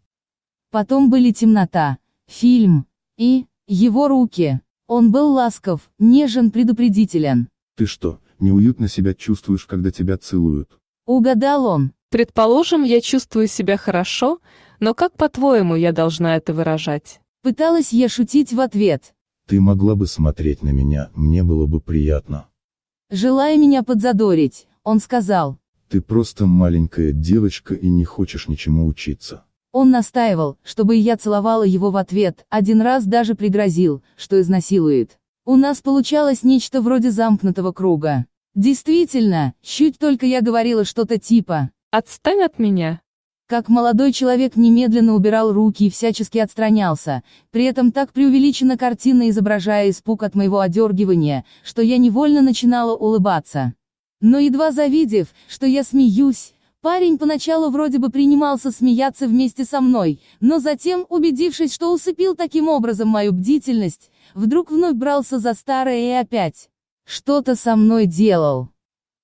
S1: Потом были темнота, фильм и его руки. Он был ласков, нежен, предупредителен.
S3: Ты что, неуютно себя чувствуешь, когда тебя целуют?
S1: Угадал он.
S4: Предположим, я чувствую себя хорошо, но как по-твоему я должна это выражать?
S1: Пыталась я шутить в ответ.
S3: Ты могла бы смотреть на меня, мне было бы приятно.
S1: Желая меня подзадорить, он сказал.
S3: Ты просто маленькая девочка и не хочешь ничему учиться.
S1: Он настаивал, чтобы я целовала его в ответ, один раз даже пригрозил, что изнасилует. У нас получалось нечто вроде замкнутого круга. Действительно, чуть только я говорила что-то типа
S4: «Отстань от меня».
S1: Как молодой человек немедленно убирал руки и всячески отстранялся, при этом так преувеличенно картинно изображая испуг от моего одергивания, что я невольно начинала улыбаться. Но едва завидев, что я смеюсь, Парень поначалу вроде бы принимался смеяться вместе со мной, но затем, убедившись, что усыпил таким образом мою бдительность, вдруг вновь брался за старое и опять что-то со мной делал.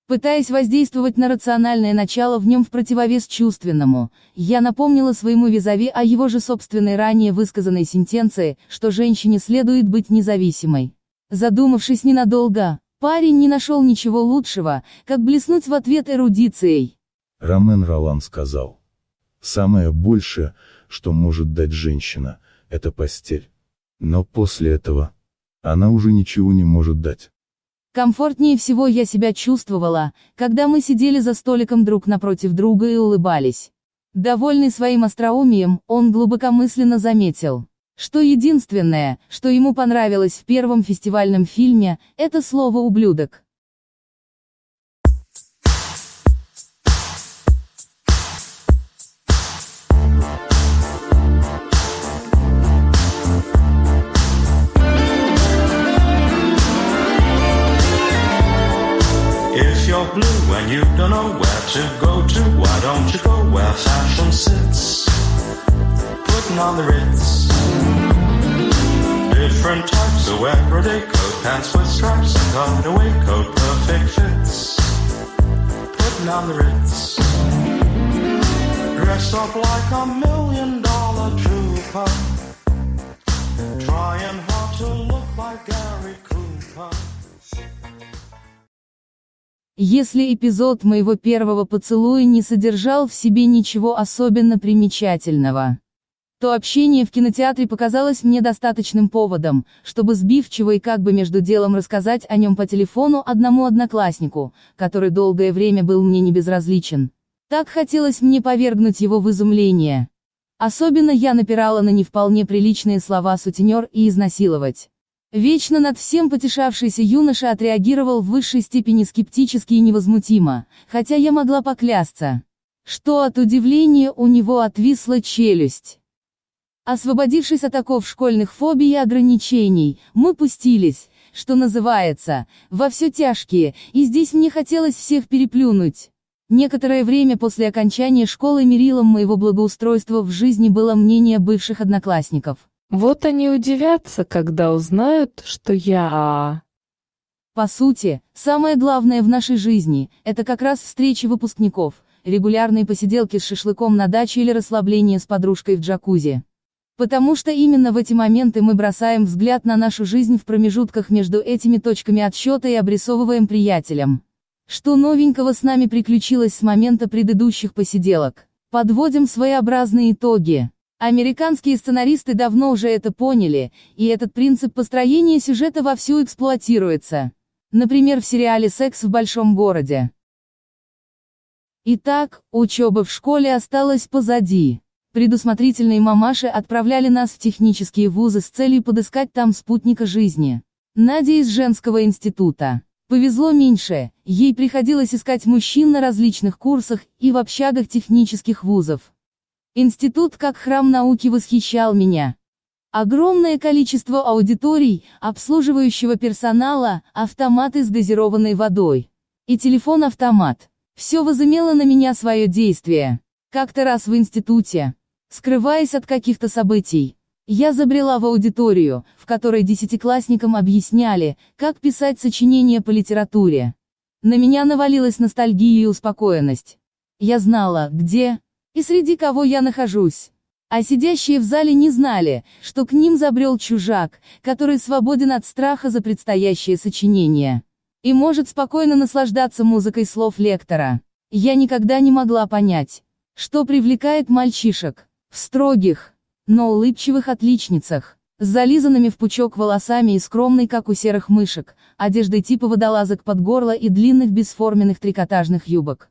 S1: Пытаясь воздействовать на рациональное начало в нем в противовес чувственному, я напомнила своему визави о его же собственной ранее высказанной сентенции, что женщине следует быть независимой. Задумавшись ненадолго, парень не нашел ничего лучшего, как блеснуть в ответ эрудицией.
S3: Ромен Ролан сказал. Самое большее, что может дать женщина, это постель. Но после этого, она уже ничего не может дать.
S1: Комфортнее всего я себя чувствовала, когда мы сидели за столиком друг напротив друга и улыбались. Довольный своим остроумием, он глубокомысленно заметил, что единственное, что ему понравилось в первом фестивальном фильме, это слово «ублюдок».
S5: Blue and you don't know where to go to, why don't you go where fashion sits? Putting on the Ritz. Different types of everyday coat, pants with stripes and cutaway coat, perfect fits. Putting on the Ritz. Dress up like a million dollar trooper. Trying hard to look like Gary Cooper.
S1: Если эпизод моего первого поцелуя не содержал в себе ничего особенно примечательного, то общение в кинотеатре показалось мне достаточным поводом, чтобы сбивчиво и как бы между делом рассказать о нем по телефону одному однокласснику, который долгое время был мне не безразличен. Так хотелось мне повергнуть его в изумление. Особенно я напирала на не вполне приличные слова сутенер и изнасиловать. Вечно над всем потешавшийся юноша отреагировал в высшей степени скептически и невозмутимо, хотя я могла поклясться, что от удивления у него отвисла челюсть. Освободившись от оков школьных фобий и ограничений, мы пустились, что называется, во все тяжкие, и здесь мне хотелось всех переплюнуть. Некоторое время после окончания школы мерилом моего благоустройства в жизни было мнение бывших одноклассников.
S4: Вот они удивятся, когда узнают, что я...
S1: По сути, самое главное в нашей жизни – это как раз встречи выпускников, регулярные посиделки с шашлыком на даче или расслабление с подружкой в джакузи. Потому что именно в эти моменты мы бросаем взгляд на нашу жизнь в промежутках между этими точками отсчета и обрисовываем приятелям. Что новенького с нами приключилось с момента предыдущих посиделок. Подводим своеобразные итоги. Американские сценаристы давно уже это поняли, и этот принцип построения сюжета вовсю эксплуатируется. Например, в сериале «Секс в большом городе». Итак, учеба в школе осталась позади. Предусмотрительные мамаши отправляли нас в технические вузы с целью подыскать там спутника жизни. Надя из женского института. Повезло меньше, ей приходилось искать мужчин на различных курсах и в общагах технических вузов. Институт как храм науки восхищал меня. Огромное количество аудиторий, обслуживающего персонала, автоматы с газированной водой. И телефон-автомат. Все возымело на меня свое действие. Как-то раз в институте, скрываясь от каких-то событий, я забрела в аудиторию, в которой десятиклассникам объясняли, как писать сочинения по литературе. На меня навалилась ностальгия и успокоенность. Я знала, где, и среди кого я нахожусь. А сидящие в зале не знали, что к ним забрел чужак, который свободен от страха за предстоящее сочинение. И может спокойно наслаждаться музыкой слов лектора. Я никогда не могла понять, что привлекает мальчишек в строгих, но улыбчивых отличницах, с зализанными в пучок волосами и скромной, как у серых мышек, одеждой типа водолазок под горло и длинных бесформенных трикотажных юбок.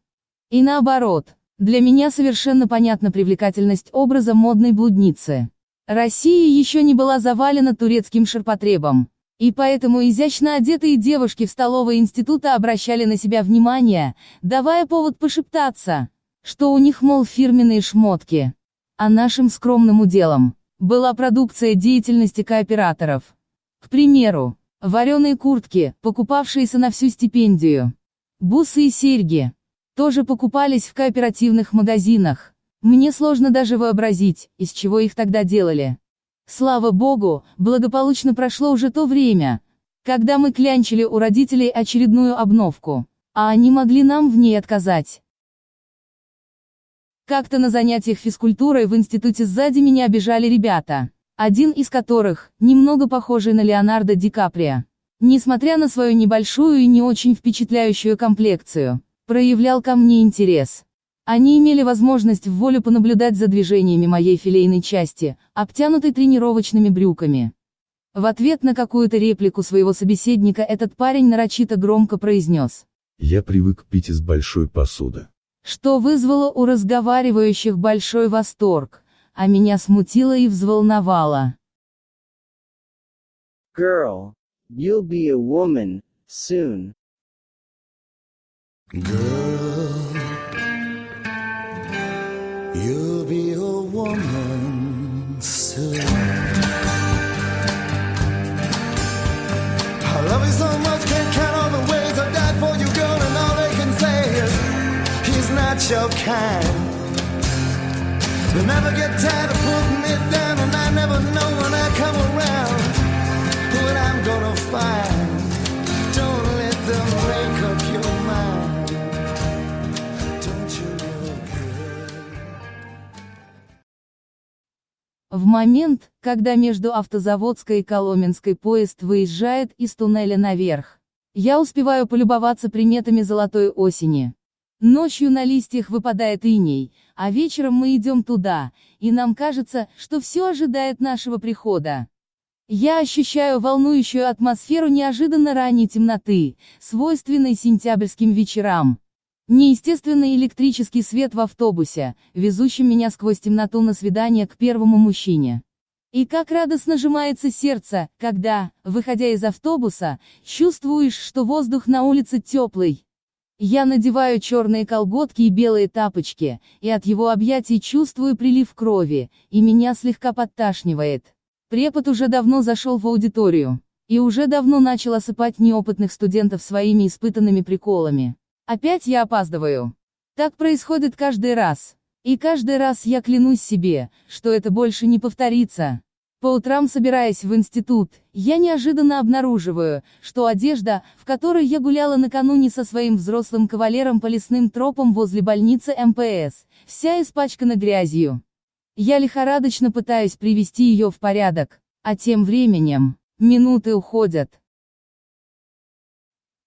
S1: И наоборот, для меня совершенно понятна привлекательность образа модной блудницы. Россия еще не была завалена турецким ширпотребом. И поэтому изящно одетые девушки в столовой института обращали на себя внимание, давая повод пошептаться, что у них, мол, фирменные шмотки. А нашим скромным уделом была продукция деятельности кооператоров. К примеру, вареные куртки, покупавшиеся на всю стипендию. Бусы и серьги, тоже покупались в кооперативных магазинах. Мне сложно даже вообразить, из чего их тогда делали. Слава богу, благополучно прошло уже то время, когда мы клянчили у родителей очередную обновку, а они могли нам в ней отказать. Как-то на занятиях физкультурой в институте сзади меня обижали ребята, один из которых, немного похожий на Леонардо Ди Каприо. Несмотря на свою небольшую и не очень впечатляющую комплекцию, проявлял ко мне интерес. Они имели возможность в волю понаблюдать за движениями моей филейной части, обтянутой тренировочными брюками. В ответ на какую-то реплику своего собеседника этот парень нарочито громко произнес.
S3: Я привык пить из большой посуды.
S1: Что вызвало у разговаривающих большой восторг, а меня смутило и взволновало.
S6: Girl, you'll be a woman, soon.
S7: Girl, you'll be a woman soon. I love you so much, can't count all the ways I died for you, girl, and all they can so kind. They never get tired of putting me down, and I never know when I come around what I'm gonna find.
S1: В момент, когда между Автозаводской и Коломенской поезд выезжает из туннеля наверх, я успеваю полюбоваться приметами золотой осени. Ночью на листьях выпадает иней, а вечером мы идем туда, и нам кажется, что все ожидает нашего прихода. Я ощущаю волнующую атмосферу неожиданно ранней темноты, свойственной сентябрьским вечерам. Неестественный электрический свет в автобусе, везущем меня сквозь темноту на свидание к первому мужчине. И как радостно сжимается сердце, когда, выходя из автобуса, чувствуешь, что воздух на улице теплый. Я надеваю черные колготки и белые тапочки, и от его объятий чувствую прилив крови, и меня слегка подташнивает. Препод уже давно зашел в аудиторию. И уже давно начал осыпать неопытных студентов своими испытанными приколами. Опять я опаздываю. Так происходит каждый раз. И каждый раз я клянусь себе, что это больше не повторится. По утрам, собираясь в институт, я неожиданно обнаруживаю, что одежда, в которой я гуляла накануне со своим взрослым кавалером по лесным тропам возле больницы МПС, вся испачкана грязью. Я лихорадочно пытаюсь привести ее в порядок, а тем временем, минуты уходят.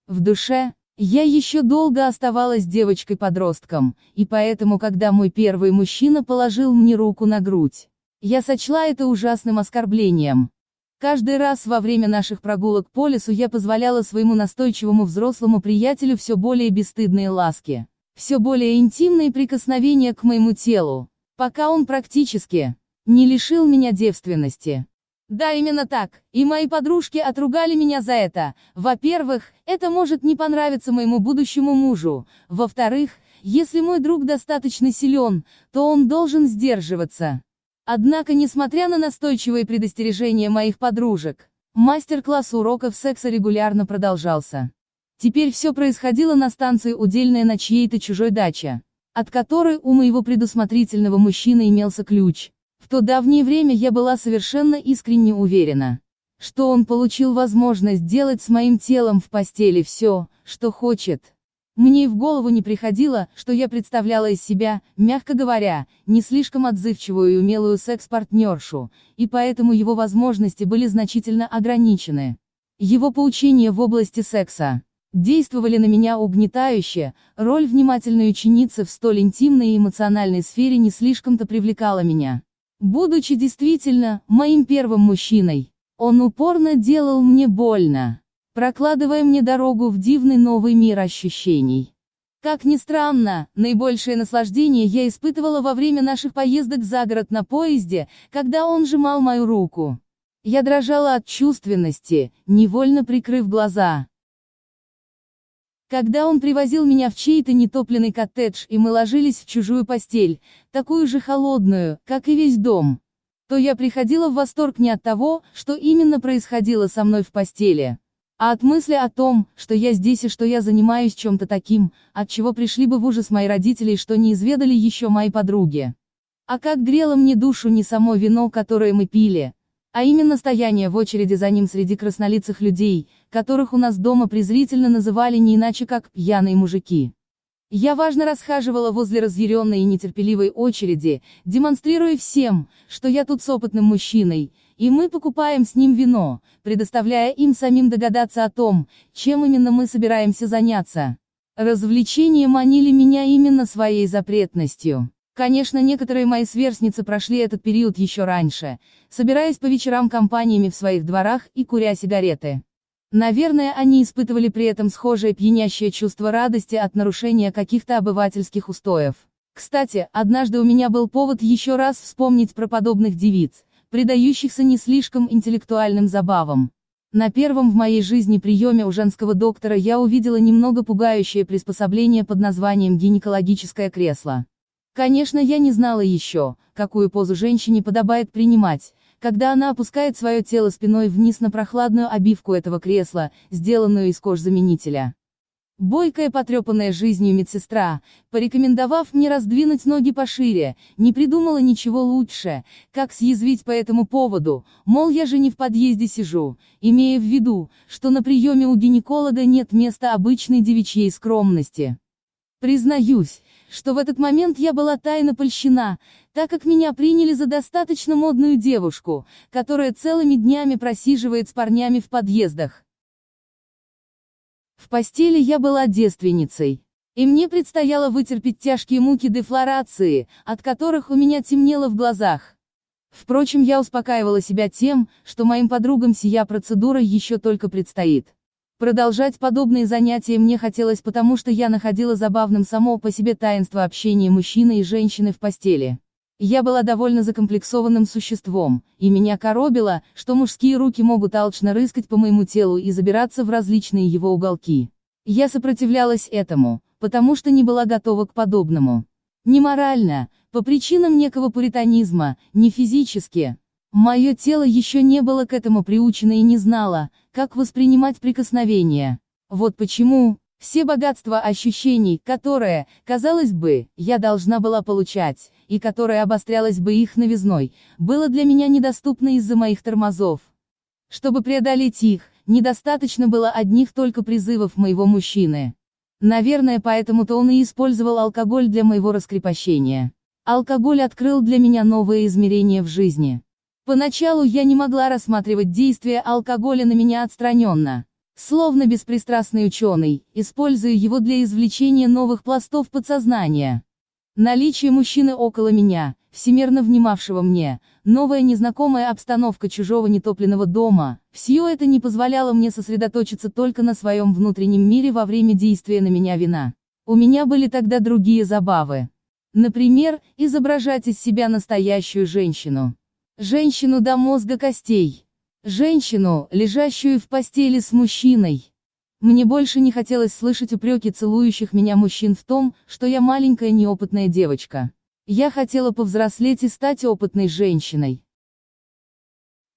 S1: В душе, я еще долго оставалась девочкой-подростком, и поэтому, когда мой первый мужчина положил мне руку на грудь, я сочла это ужасным оскорблением. Каждый раз во время наших прогулок по лесу я позволяла своему настойчивому взрослому приятелю все более бесстыдные ласки, все более интимные прикосновения к моему телу, пока он практически не лишил меня девственности. Да, именно так, и мои подружки отругали меня за это. Во-первых, это может не понравиться моему будущему мужу. Во-вторых, если мой друг достаточно силен, то он должен сдерживаться. Однако, несмотря на настойчивые предостережения моих подружек, мастер-класс уроков секса регулярно продолжался. Теперь все происходило на станции удельная на чьей-то чужой даче, от которой у моего предусмотрительного мужчины имелся ключ. В то давнее время я была совершенно искренне уверена, что он получил возможность делать с моим телом в постели все, что хочет. Мне и в голову не приходило, что я представляла из себя, мягко говоря, не слишком отзывчивую и умелую секс-партнершу, и поэтому его возможности были значительно ограничены. Его поучения в области секса действовали на меня угнетающе, роль внимательной ученицы в столь интимной и эмоциональной сфере не слишком-то привлекала меня. Будучи действительно моим первым мужчиной, он упорно делал мне больно прокладывая мне дорогу в дивный новый мир ощущений. Как ни странно, наибольшее наслаждение я испытывала во время наших поездок за город на поезде, когда он сжимал мою руку. Я дрожала от чувственности, невольно прикрыв глаза. Когда он привозил меня в чей-то нетопленный коттедж, и мы ложились в чужую постель, такую же холодную, как и весь дом, то я приходила в восторг не от того, что именно происходило со мной в постели, а от мысли о том, что я здесь и что я занимаюсь чем-то таким, от чего пришли бы в ужас мои родители и что не изведали еще мои подруги. А как грело мне душу не само вино, которое мы пили, а именно стояние в очереди за ним среди краснолицых людей, которых у нас дома презрительно называли не иначе как «пьяные мужики». Я важно расхаживала возле разъяренной и нетерпеливой очереди, демонстрируя всем, что я тут с опытным мужчиной, и мы покупаем с ним вино, предоставляя им самим догадаться о том, чем именно мы собираемся заняться. Развлечения манили меня именно своей запретностью. Конечно, некоторые мои сверстницы прошли этот период еще раньше, собираясь по вечерам компаниями в своих дворах и куря сигареты. Наверное, они испытывали при этом схожее пьянящее чувство радости от нарушения каких-то обывательских устоев. Кстати, однажды у меня был повод еще раз вспомнить про подобных девиц, предающихся не слишком интеллектуальным забавам. На первом в моей жизни приеме у женского доктора я увидела немного пугающее приспособление под названием гинекологическое кресло. Конечно, я не знала еще, какую позу женщине подобает принимать, когда она опускает свое тело спиной вниз на прохладную обивку этого кресла, сделанную из кожзаменителя. Бойкая потрепанная жизнью медсестра, порекомендовав мне раздвинуть ноги пошире, не придумала ничего лучше, как съязвить по этому поводу, мол я же не в подъезде сижу, имея в виду, что на приеме у гинеколога нет места обычной девичьей скромности. Признаюсь, что в этот момент я была тайно польщена, так как меня приняли за достаточно модную девушку, которая целыми днями просиживает с парнями в подъездах. В постели я была девственницей. И мне предстояло вытерпеть тяжкие муки дефлорации, от которых у меня темнело в глазах. Впрочем, я успокаивала себя тем, что моим подругам сия процедура еще только предстоит. Продолжать подобные занятия мне хотелось потому, что я находила забавным само по себе таинство общения мужчины и женщины в постели. Я была довольно закомплексованным существом, и меня коробило, что мужские руки могут алчно рыскать по моему телу и забираться в различные его уголки. Я сопротивлялась этому, потому что не была готова к подобному. Не морально, по причинам некого пуританизма, не физически. Мое тело еще не было к этому приучено и не знало, как воспринимать прикосновения. Вот почему, все богатства ощущений, которые, казалось бы, я должна была получать, и которое обострялось бы их новизной, было для меня недоступно из-за моих тормозов. Чтобы преодолеть их, недостаточно было одних только призывов моего мужчины. Наверное, поэтому-то он и использовал алкоголь для моего раскрепощения. Алкоголь открыл для меня новые измерения в жизни. Поначалу я не могла рассматривать действия алкоголя на меня отстраненно. Словно беспристрастный ученый, используя его для извлечения новых пластов подсознания. Наличие мужчины около меня, всемерно внимавшего мне, новая незнакомая обстановка чужого нетопленного дома, все это не позволяло мне сосредоточиться только на своем внутреннем мире во время действия на меня вина. У меня были тогда другие забавы. Например, изображать из себя настоящую женщину. Женщину до мозга костей. Женщину, лежащую в постели с мужчиной. Мне больше не хотелось слышать упреки целующих меня мужчин в том, что я маленькая неопытная девочка. Я хотела повзрослеть и стать опытной женщиной.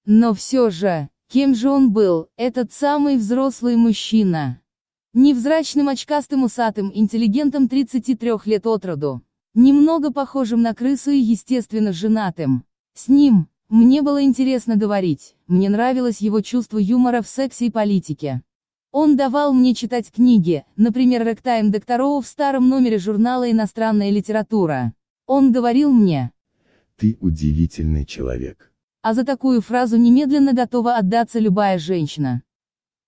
S1: Но все же, кем же он был, этот самый взрослый мужчина? Невзрачным очкастым усатым интеллигентом 33 лет от роду. Немного похожим на крысу и естественно женатым. С ним, мне было интересно говорить, мне нравилось его чувство юмора в сексе и политике. Он давал мне читать книги, например, «Рэктайм докторов» в старом номере журнала «Иностранная литература». Он говорил мне,
S3: Ты удивительный человек.
S1: а за такую фразу немедленно готова отдаться любая женщина.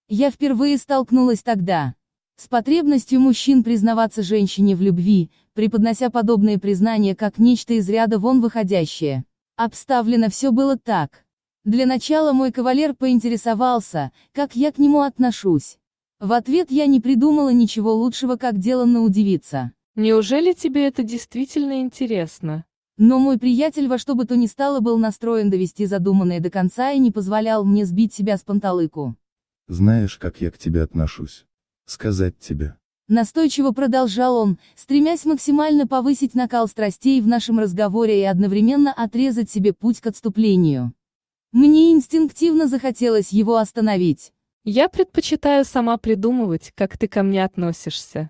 S1: Я впервые столкнулась тогда с потребностью мужчин признаваться женщине в любви, преподнося подобные признания как нечто из ряда вон выходящее. Обставлено все было так. Для начала мой кавалер поинтересовался, как я к нему отношусь. В ответ я не придумала ничего лучшего, как деланно удивиться.
S4: Неужели тебе это действительно интересно?
S1: Но мой приятель во что бы то ни стало был настроен довести задуманное до конца и не позволял мне сбить себя с панталыку.
S3: Знаешь, как я к тебе отношусь? Сказать тебе.
S1: Настойчиво продолжал он, стремясь максимально повысить накал страстей в нашем разговоре и одновременно отрезать себе путь к отступлению. Мне инстинктивно захотелось его остановить.
S4: Я предпочитаю сама придумывать, как ты ко мне относишься.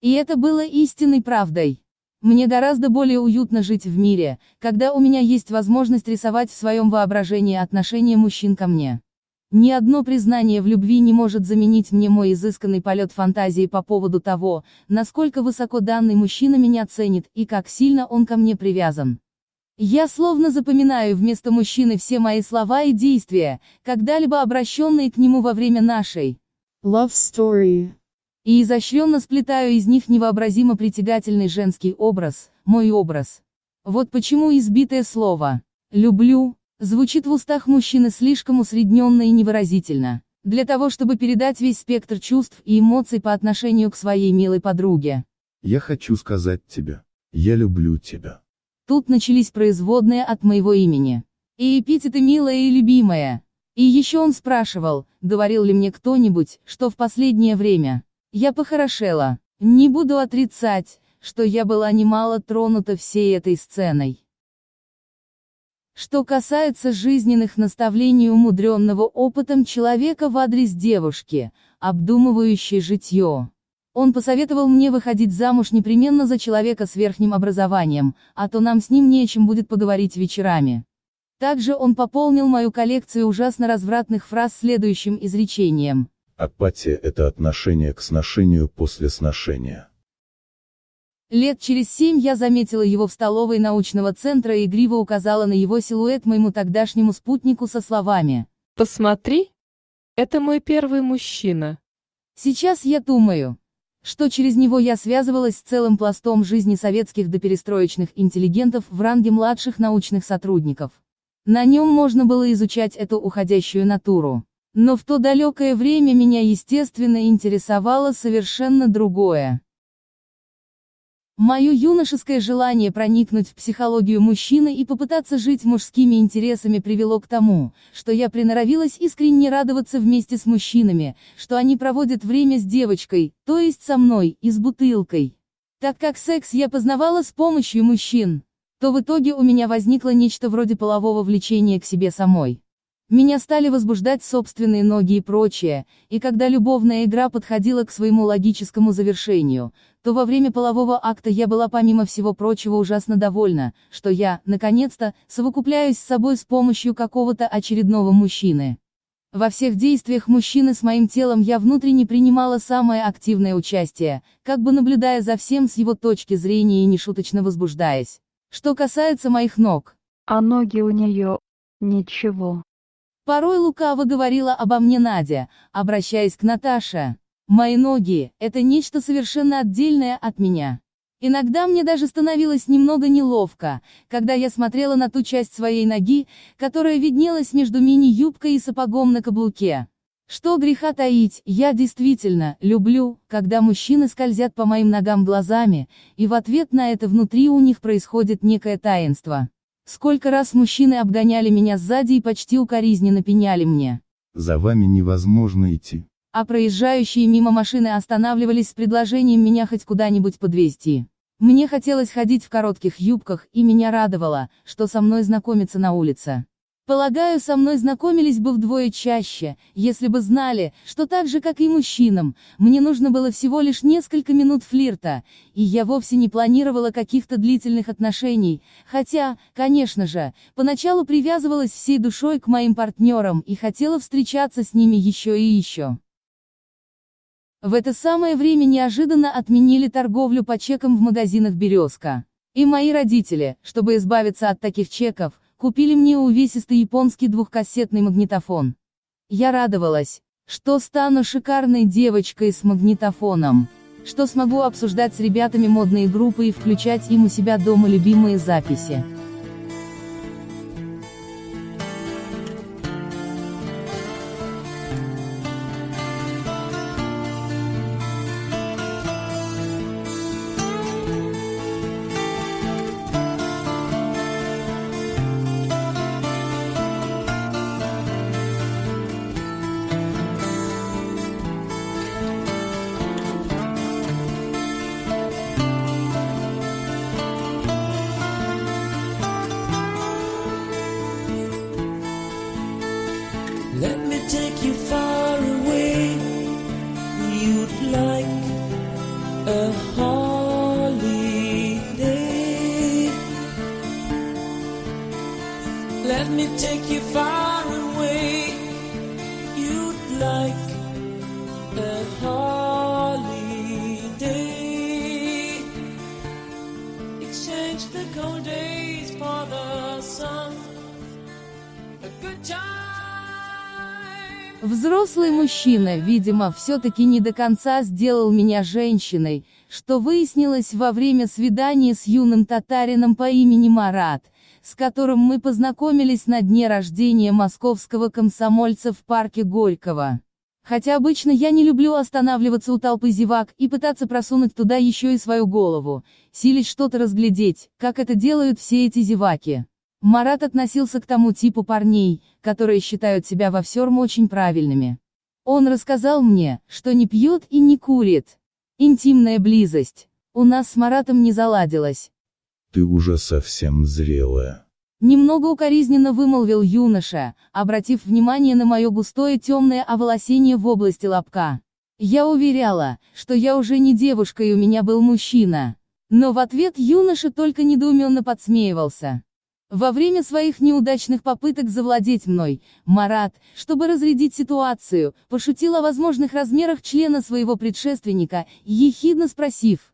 S1: И это было истинной правдой. Мне гораздо более уютно жить в мире, когда у меня есть возможность рисовать в своем воображении отношения мужчин ко мне. Ни одно признание в любви не может заменить мне мой изысканный полет фантазии по поводу того, насколько высоко данный мужчина меня ценит и как сильно он ко мне привязан. Я словно запоминаю вместо мужчины все мои слова и действия, когда-либо обращенные к нему во время нашей
S8: Love story.
S1: и изощренно сплетаю из них невообразимо притягательный женский образ, мой образ. Вот почему избитое слово «люблю» звучит в устах мужчины слишком усредненно и невыразительно. Для того, чтобы передать весь спектр чувств и эмоций по отношению к своей милой подруге.
S3: Я хочу сказать тебе. Я люблю тебя.
S1: Тут начались производные от моего имени. И эпитеты «милая» и «любимая». И еще он спрашивал, говорил ли мне кто-нибудь, что в последнее время я похорошела. Не буду отрицать, что я была немало тронута всей этой сценой. Что касается жизненных наставлений умудренного опытом человека в адрес девушки, обдумывающей житье. Он посоветовал мне выходить замуж непременно за человека с верхним образованием, а то нам с ним не о чем будет поговорить вечерами. Также он пополнил мою коллекцию ужасно развратных фраз следующим изречением.
S3: Апатия – это отношение к сношению после сношения.
S1: Лет через семь я заметила его в столовой научного центра и игриво указала на его силуэт моему тогдашнему спутнику со словами.
S4: Посмотри. Это мой первый мужчина.
S1: Сейчас я думаю, что через него я связывалась с целым пластом жизни советских доперестроечных интеллигентов в ранге младших научных сотрудников. На нем можно было изучать эту уходящую натуру. Но в то далекое время меня естественно интересовало совершенно другое. Мое юношеское желание проникнуть в психологию мужчины и попытаться жить мужскими интересами привело к тому, что я приноровилась искренне радоваться вместе с мужчинами, что они проводят время с девочкой, то есть со мной, и с бутылкой. Так как секс я познавала с помощью мужчин, то в итоге у меня возникло нечто вроде полового влечения к себе самой. Меня стали возбуждать собственные ноги и прочее, и когда любовная игра подходила к своему логическому завершению, то во время полового акта я была помимо всего прочего ужасно довольна, что я, наконец-то, совокупляюсь с собой с помощью какого-то очередного мужчины. Во всех действиях мужчины с моим телом я внутренне принимала самое активное участие, как бы наблюдая за всем с его точки зрения и нешуточно возбуждаясь. Что касается моих ног,
S9: А ноги у нее ничего.
S1: Порой лукаво говорила обо мне Надя, обращаясь к Наташе. Мои ноги – это нечто совершенно отдельное от меня. Иногда мне даже становилось немного неловко, когда я смотрела на ту часть своей ноги, которая виднелась между мини-юбкой и сапогом на каблуке. Что греха таить, я действительно люблю, когда мужчины скользят по моим ногам глазами, и в ответ на это внутри у них происходит некое таинство. Сколько раз мужчины обгоняли меня сзади и почти укоризненно пеняли мне.
S3: За вами невозможно идти.
S1: А проезжающие мимо машины останавливались с предложением меня хоть куда-нибудь подвезти. Мне хотелось ходить в коротких юбках, и меня радовало, что со мной знакомиться на улице. Полагаю, со мной знакомились бы вдвое чаще, если бы знали, что так же, как и мужчинам, мне нужно было всего лишь несколько минут флирта, и я вовсе не планировала каких-то длительных отношений, хотя, конечно же, поначалу привязывалась всей душой к моим партнерам и хотела встречаться с ними еще и еще. В это самое время неожиданно отменили торговлю по чекам в магазинах «Березка». И мои родители, чтобы избавиться от таких чеков, купили мне увесистый японский двухкассетный магнитофон. Я радовалась, что стану шикарной девочкой с магнитофоном, что смогу обсуждать с ребятами модные группы и включать им у себя дома любимые записи. Взрослый мужчина, видимо, все-таки не до конца сделал меня женщиной, что выяснилось во время свидания с юным татарином по имени Марат, с которым мы познакомились на дне рождения московского комсомольца в парке Горького. Хотя обычно я не люблю останавливаться у толпы зевак и пытаться просунуть туда еще и свою голову, силить что-то разглядеть, как это делают все эти зеваки. Марат относился к тому типу парней, которые считают себя во всем очень правильными. Он рассказал мне, что не пьет и не курит. Интимная близость. У нас с Маратом не заладилась.
S3: Ты уже совсем зрелая.
S1: Немного укоризненно вымолвил юноша, обратив внимание на мое густое темное оволосение в области лобка. Я уверяла, что я уже не девушка и у меня был мужчина. Но в ответ юноша только недоуменно подсмеивался. Во время своих неудачных попыток завладеть мной, Марат, чтобы разрядить ситуацию, пошутил о возможных размерах члена своего предшественника, ехидно спросив.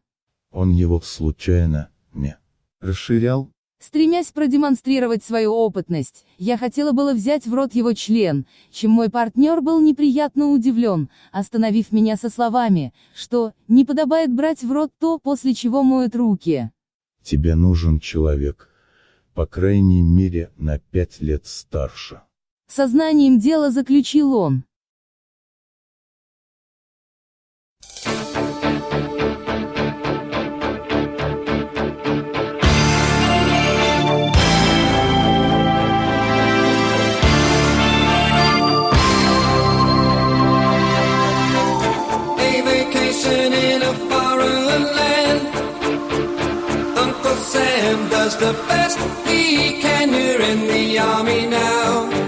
S3: Он его случайно, не, расширял?
S1: Стремясь продемонстрировать свою опытность, я хотела было взять в рот его член, чем мой партнер был неприятно удивлен, остановив меня со словами, что «не подобает брать в рот то, после чего моют руки».
S3: Тебе нужен человек, по крайней мере, на пять лет старше.
S1: Сознанием дела заключил он.
S10: Sam does the best he can. You're in the army now.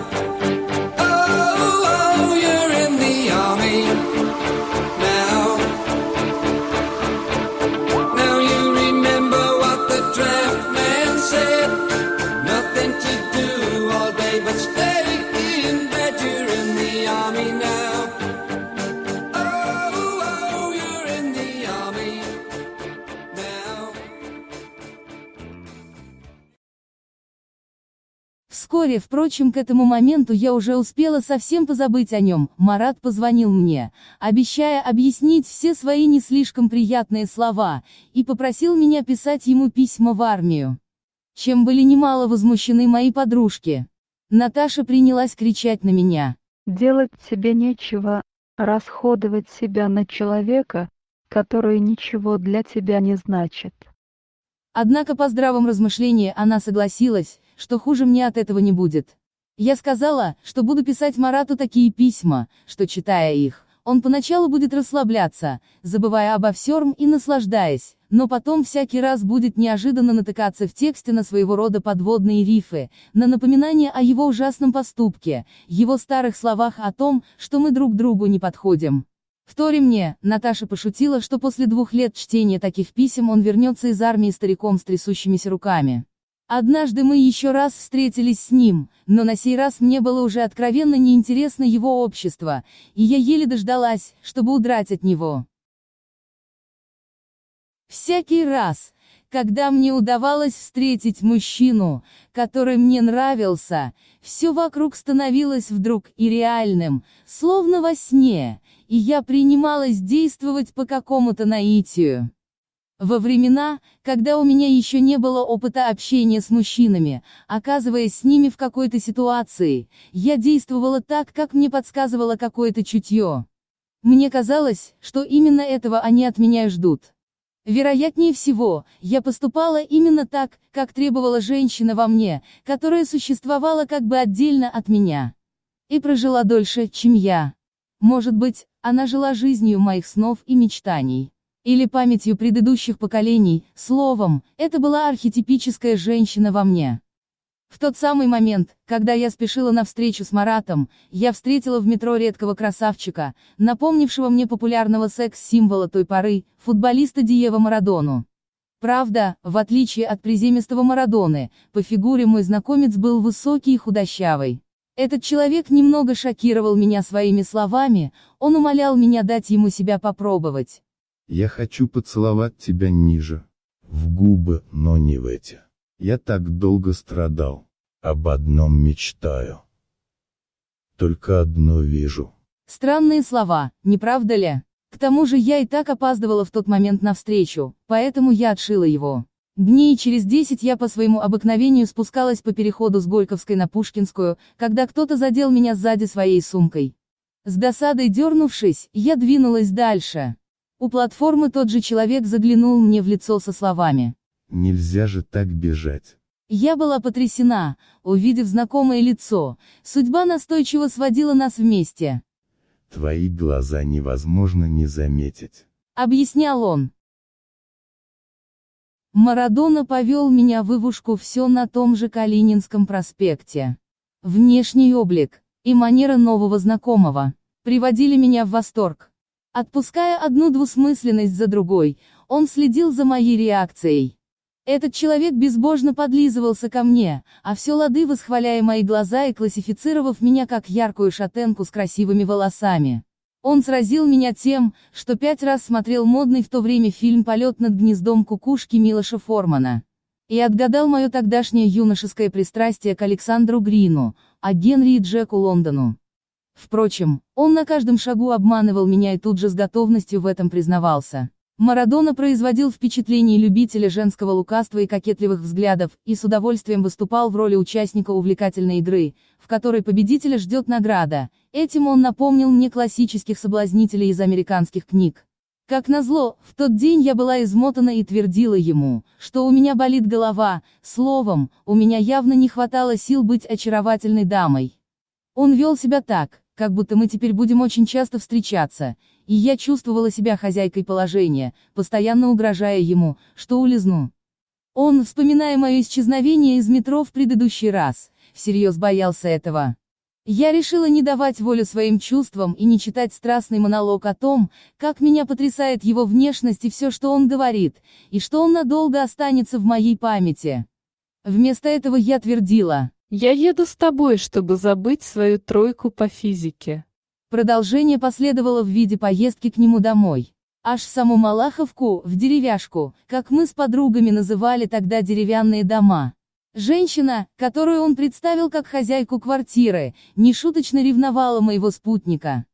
S1: Вскоре, впрочем, к этому моменту я уже успела совсем позабыть о нем. Марат позвонил мне, обещая объяснить все свои не слишком приятные слова, и попросил меня писать ему письма в армию. Чем были немало возмущены мои подружки. Наташа принялась кричать на меня.
S9: Делать тебе нечего, расходовать себя на человека, который ничего для тебя не значит.
S1: Однако по здравом размышлении она согласилась, что хуже мне от этого не будет. Я сказала, что буду писать Марату такие письма, что читая их, он поначалу будет расслабляться, забывая обо всем и наслаждаясь, но потом всякий раз будет неожиданно натыкаться в тексте на своего рода подводные рифы, на напоминание о его ужасном поступке, его старых словах о том, что мы друг другу не подходим. В Торе мне, Наташа пошутила, что после двух лет чтения таких писем он вернется из армии стариком с трясущимися руками. Однажды мы еще раз встретились с ним, но на сей раз мне было уже откровенно неинтересно его общество, и я еле дождалась, чтобы удрать от него. Всякий раз, когда мне удавалось встретить мужчину, который мне нравился, все вокруг становилось вдруг и реальным, словно во сне, и я принималась действовать по какому-то наитию. Во времена, когда у меня еще не было опыта общения с мужчинами, оказываясь с ними в какой-то ситуации, я действовала так, как мне подсказывало какое-то чутье. Мне казалось, что именно этого они от меня ждут. Вероятнее всего, я поступала именно так, как требовала женщина во мне, которая существовала как бы отдельно от меня. И прожила дольше, чем я. Может быть, она жила жизнью моих снов и мечтаний. Или памятью предыдущих поколений, словом, это была архетипическая женщина во мне. В тот самый момент, когда я спешила на встречу с Маратом, я встретила в метро редкого красавчика, напомнившего мне популярного секс-символа той поры, футболиста Диего Марадону. Правда, в отличие от приземистого Марадоны, по фигуре мой знакомец был высокий и худощавый. Этот человек немного шокировал меня своими словами, он умолял меня дать ему себя попробовать.
S3: Я хочу поцеловать тебя ниже. В губы, но не в эти. Я так долго страдал. Об одном мечтаю. Только одно вижу.
S1: Странные слова, не правда ли? К тому же я и так опаздывала в тот момент на встречу, поэтому я отшила его. Дней через десять я по своему обыкновению спускалась по переходу с Горьковской на Пушкинскую, когда кто-то задел меня сзади своей сумкой. С досадой дернувшись, я двинулась дальше. У платформы тот же человек заглянул мне в лицо со словами.
S3: Нельзя же так бежать.
S1: Я была потрясена, увидев знакомое лицо, судьба настойчиво сводила нас вместе.
S3: Твои глаза невозможно не заметить.
S1: Объяснял он. Марадона повел меня в Ивушку все на том же Калининском проспекте. Внешний облик и манера нового знакомого приводили меня в восторг. Отпуская одну двусмысленность за другой, он следил за моей реакцией. Этот человек безбожно подлизывался ко мне, а все лады восхваляя мои глаза и классифицировав меня как яркую шатенку с красивыми волосами. Он сразил меня тем, что пять раз смотрел модный в то время фильм «Полет над гнездом кукушки» Милоша Формана. И отгадал мое тогдашнее юношеское пристрастие к Александру Грину, а Генри и Джеку Лондону. Впрочем, он на каждом шагу обманывал меня и тут же с готовностью в этом признавался. Марадона производил впечатление любителя женского лукавства и кокетливых взглядов, и с удовольствием выступал в роли участника увлекательной игры, в которой победителя ждет награда. Этим он напомнил мне классических соблазнителей из американских книг. Как назло, в тот день я была измотана и твердила ему, что у меня болит голова, словом, у меня явно не хватало сил быть очаровательной дамой. Он вел себя так, как будто мы теперь будем очень часто встречаться, и я чувствовала себя хозяйкой положения, постоянно угрожая ему, что улизну. Он, вспоминая мое исчезновение из метро в предыдущий раз, всерьез боялся этого. Я решила не давать волю своим чувствам и не читать страстный монолог о том, как меня потрясает его внешность и все, что он говорит, и что он надолго останется в моей памяти. Вместо этого я твердила.
S4: Я еду с тобой, чтобы забыть свою тройку по физике.
S1: Продолжение последовало в виде поездки к нему домой. Аж в саму Малаховку, в деревяшку, как мы с подругами называли тогда деревянные дома. Женщина, которую он представил как хозяйку квартиры, нешуточно ревновала моего спутника.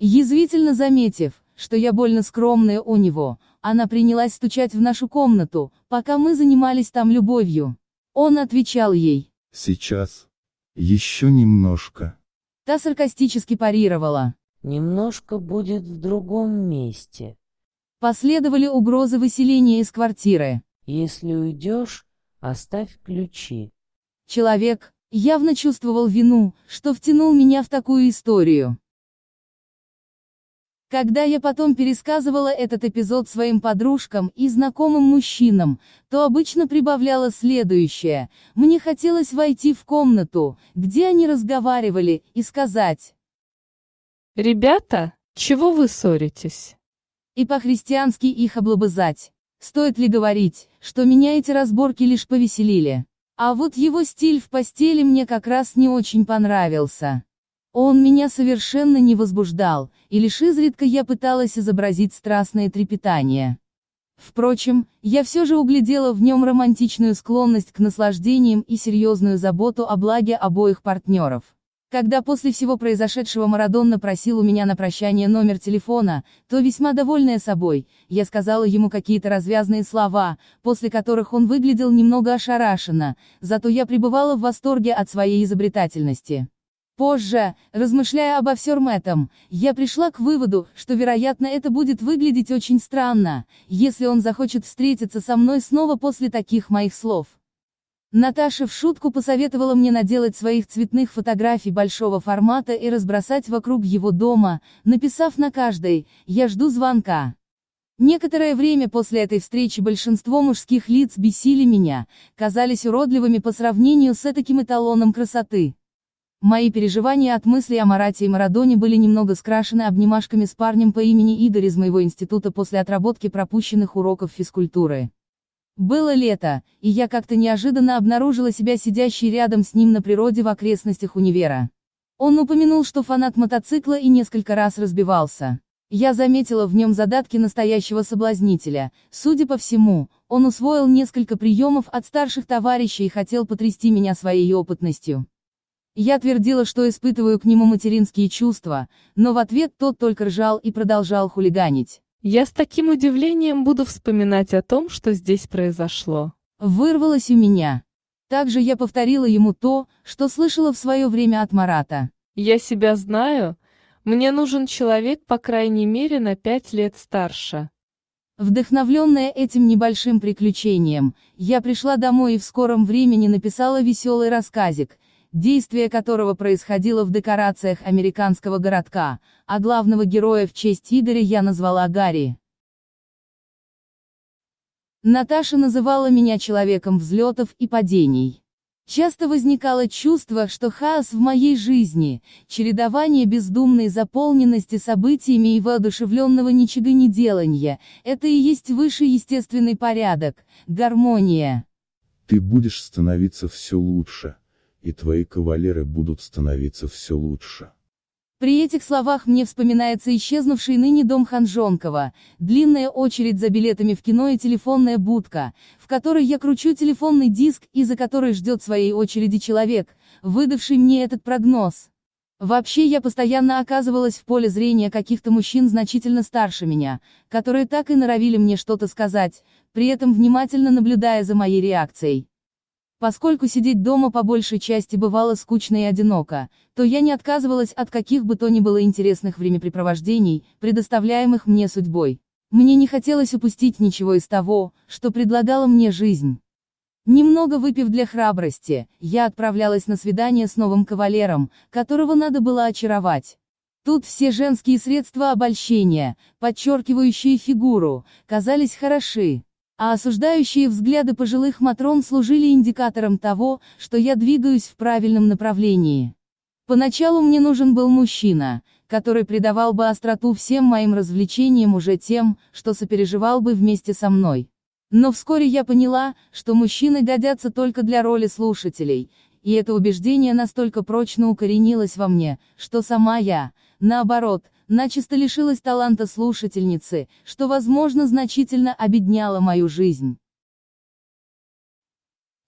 S1: Язвительно заметив, что я больно скромная у него, она принялась стучать в нашу комнату, пока мы занимались там любовью. Он отвечал ей,
S3: Сейчас. Еще немножко.
S1: Та саркастически парировала.
S11: Немножко будет в другом месте.
S1: Последовали угрозы выселения из квартиры.
S11: Если уйдешь, оставь ключи.
S1: Человек явно чувствовал вину, что втянул меня в такую историю. Когда я потом пересказывала этот эпизод своим подружкам и знакомым мужчинам, то обычно прибавляла следующее. Мне хотелось войти в комнату, где они разговаривали, и сказать.
S4: «Ребята, чего вы ссоритесь?»
S1: И по-христиански их облобызать. Стоит ли говорить, что меня эти разборки лишь повеселили? А вот его стиль в постели мне как раз не очень понравился. Он меня совершенно не возбуждал, и лишь изредка я пыталась изобразить страстное трепетание. Впрочем, я все же углядела в нем романтичную склонность к наслаждениям и серьезную заботу о благе обоих партнеров. Когда после всего произошедшего Марадонна просил у меня на прощание номер телефона, то весьма довольная собой, я сказала ему какие-то развязные слова, после которых он выглядел немного ошарашенно, зато я пребывала в восторге от своей изобретательности. Позже, размышляя обо всем этом, я пришла к выводу, что вероятно это будет выглядеть очень странно, если он захочет встретиться со мной снова после таких моих слов. Наташа в шутку посоветовала мне наделать своих цветных фотографий большого формата и разбросать вокруг его дома, написав на каждой «Я жду звонка». Некоторое время после этой встречи большинство мужских лиц бесили меня, казались уродливыми по сравнению с этаким эталоном красоты. Мои переживания от мысли о Марате и Марадоне были немного скрашены обнимашками с парнем по имени Игорь из моего института после отработки пропущенных уроков физкультуры. Было лето, и я как-то неожиданно обнаружила себя сидящей рядом с ним на природе в окрестностях универа. Он упомянул, что фанат мотоцикла и несколько раз разбивался. Я заметила в нем задатки настоящего соблазнителя. Судя по всему, он усвоил несколько приемов от старших товарищей и хотел потрясти меня своей опытностью. Я твердила, что испытываю к нему материнские чувства, но в ответ тот только ржал и продолжал хулиганить.
S4: Я с таким удивлением буду вспоминать о том, что здесь произошло.
S1: Вырвалось у меня. Также я повторила ему то, что слышала в свое время от Марата.
S4: Я себя знаю. Мне нужен человек по крайней мере на пять лет старше.
S1: Вдохновленная этим небольшим приключением, я пришла домой и в скором времени написала веселый рассказик, действие которого происходило в декорациях американского городка, а главного героя в честь Игоря я назвала Гарри. Наташа называла меня человеком взлетов и падений. Часто возникало чувство, что хаос в моей жизни, чередование бездумной заполненности событиями и воодушевленного ничего не деланья, это и есть высший естественный порядок, гармония.
S3: Ты будешь становиться все лучше, и твои кавалеры будут становиться все лучше.
S1: При этих словах мне вспоминается исчезнувший ныне дом Ханжонкова, длинная очередь за билетами в кино и телефонная будка, в которой я кручу телефонный диск и за которой ждет своей очереди человек, выдавший мне этот прогноз. Вообще я постоянно оказывалась в поле зрения каких-то мужчин значительно старше меня, которые так и норовили мне что-то сказать, при этом внимательно наблюдая за моей реакцией. Поскольку сидеть дома по большей части бывало скучно и одиноко, то я не отказывалась от каких бы то ни было интересных времяпрепровождений, предоставляемых мне судьбой. Мне не хотелось упустить ничего из того, что предлагала мне жизнь. Немного выпив для храбрости, я отправлялась на свидание с новым кавалером, которого надо было очаровать. Тут все женские средства обольщения, подчеркивающие фигуру, казались хороши а осуждающие взгляды пожилых матрон служили индикатором того, что я двигаюсь в правильном направлении. Поначалу мне нужен был мужчина, который придавал бы остроту всем моим развлечениям уже тем, что сопереживал бы вместе со мной. Но вскоре я поняла, что мужчины годятся только для роли слушателей, и это убеждение настолько прочно укоренилось во мне, что сама я, наоборот, начисто лишилась таланта слушательницы, что, возможно, значительно обедняло мою жизнь.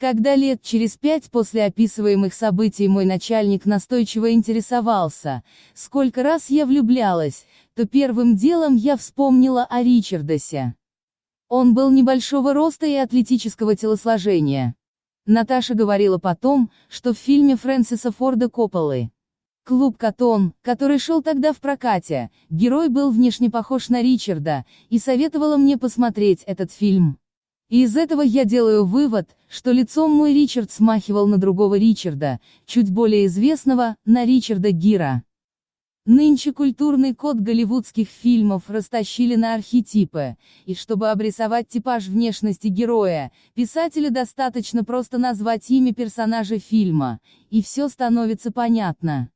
S1: Когда лет через пять после описываемых событий мой начальник настойчиво интересовался, сколько раз я влюблялась, то первым делом я вспомнила о Ричардосе. Он был небольшого роста и атлетического телосложения. Наташа говорила потом, что в фильме Фрэнсиса Форда Копполы Клуб «Катон», который шел тогда в прокате, герой был внешне похож на Ричарда, и советовала мне посмотреть этот фильм. И из этого я делаю вывод, что лицом мой Ричард смахивал на другого Ричарда, чуть более известного, на Ричарда Гира. Нынче культурный код голливудских фильмов растащили на архетипы, и чтобы обрисовать типаж внешности героя, писателю достаточно просто назвать имя персонажа фильма, и все становится понятно.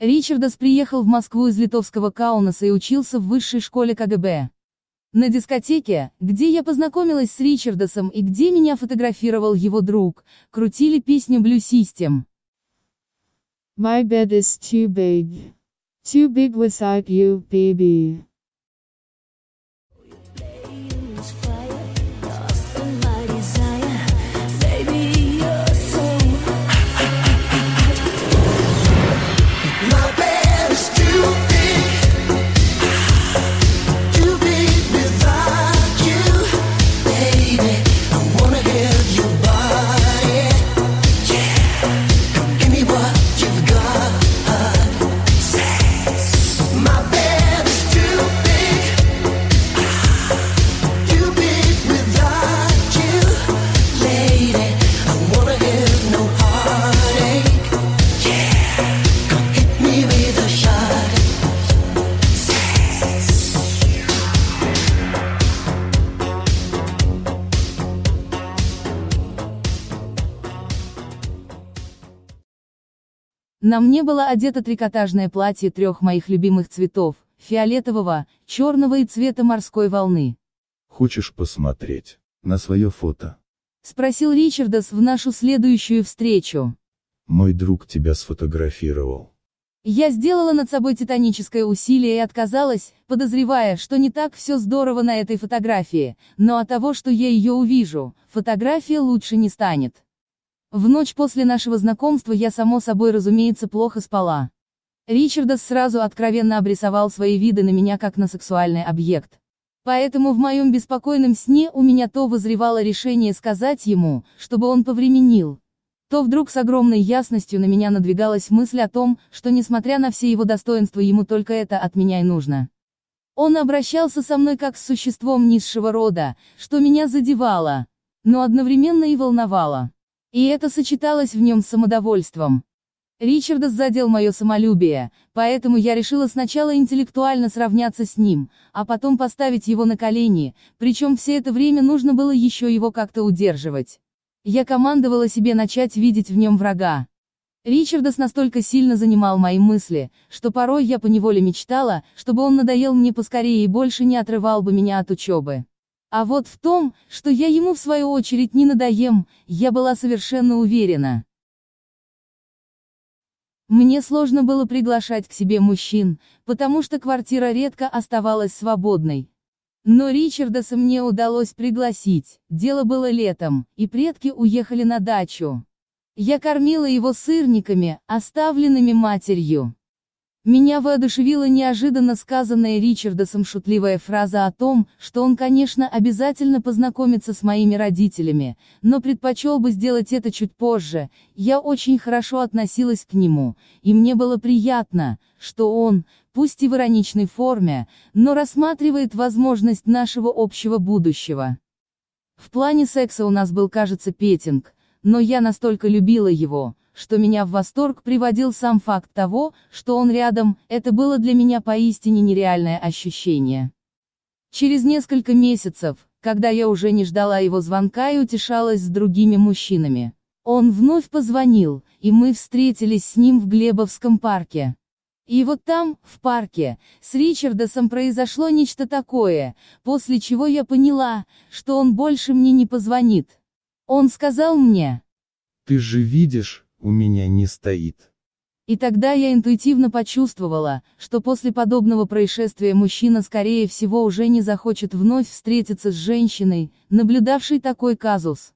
S1: Ричардас приехал в Москву из литовского Каунаса и учился в высшей школе КГБ. На дискотеке, где я познакомилась с Ричардасом и где меня фотографировал его друг, крутили песню Blue System.
S8: My bed is too big. Too big without you, baby.
S1: На мне было одето трикотажное платье трех моих любимых цветов, фиолетового, черного и цвета морской волны.
S3: Хочешь посмотреть на свое фото?
S1: Спросил Ричардас в нашу следующую встречу.
S3: Мой друг тебя сфотографировал.
S1: Я сделала над собой титаническое усилие и отказалась, подозревая, что не так все здорово на этой фотографии, но от того, что я ее увижу, фотография лучше не станет. В ночь после нашего знакомства я само собой разумеется плохо спала. Ричардас сразу откровенно обрисовал свои виды на меня как на сексуальный объект. Поэтому в моем беспокойном сне у меня то вызревало решение сказать ему, чтобы он повременил, то вдруг с огромной ясностью на меня надвигалась мысль о том, что несмотря на все его достоинства ему только это от меня и нужно. Он обращался со мной как с существом низшего рода, что меня задевало, но одновременно и волновало. И это сочеталось в нем с самодовольством. Ричардас задел мое самолюбие, поэтому я решила сначала интеллектуально сравняться с ним, а потом поставить его на колени, причем все это время нужно было еще его как-то удерживать. Я командовала себе начать видеть в нем врага. Ричардас настолько сильно занимал мои мысли, что порой я поневоле мечтала, чтобы он надоел мне поскорее и больше не отрывал бы меня от учебы. А вот в том, что я ему в свою очередь не надоем, я была совершенно уверена. Мне сложно было приглашать к себе мужчин, потому что квартира редко оставалась свободной. Но Ричардаса мне удалось пригласить, дело было летом, и предки уехали на дачу. Я кормила его сырниками, оставленными матерью. Меня воодушевила неожиданно сказанная Ричардосом шутливая фраза о том, что он, конечно, обязательно познакомится с моими родителями, но предпочел бы сделать это чуть позже. Я очень хорошо относилась к нему, и мне было приятно, что он, пусть и в ироничной форме, но рассматривает возможность нашего общего будущего. В плане секса у нас был, кажется, петинг, но я настолько любила его, что меня в восторг приводил сам факт того, что он рядом, это было для меня поистине нереальное ощущение. Через несколько месяцев, когда я уже не ждала его звонка и утешалась с другими мужчинами, он вновь позвонил, и мы встретились с ним в Глебовском парке. И вот там, в парке, с Ричардосом произошло нечто такое, после чего я поняла, что он больше мне не позвонит. Он сказал мне,
S3: «Ты же видишь, у меня не стоит.
S1: И тогда я интуитивно почувствовала, что после подобного происшествия мужчина скорее всего уже не захочет вновь встретиться с женщиной, наблюдавшей такой казус.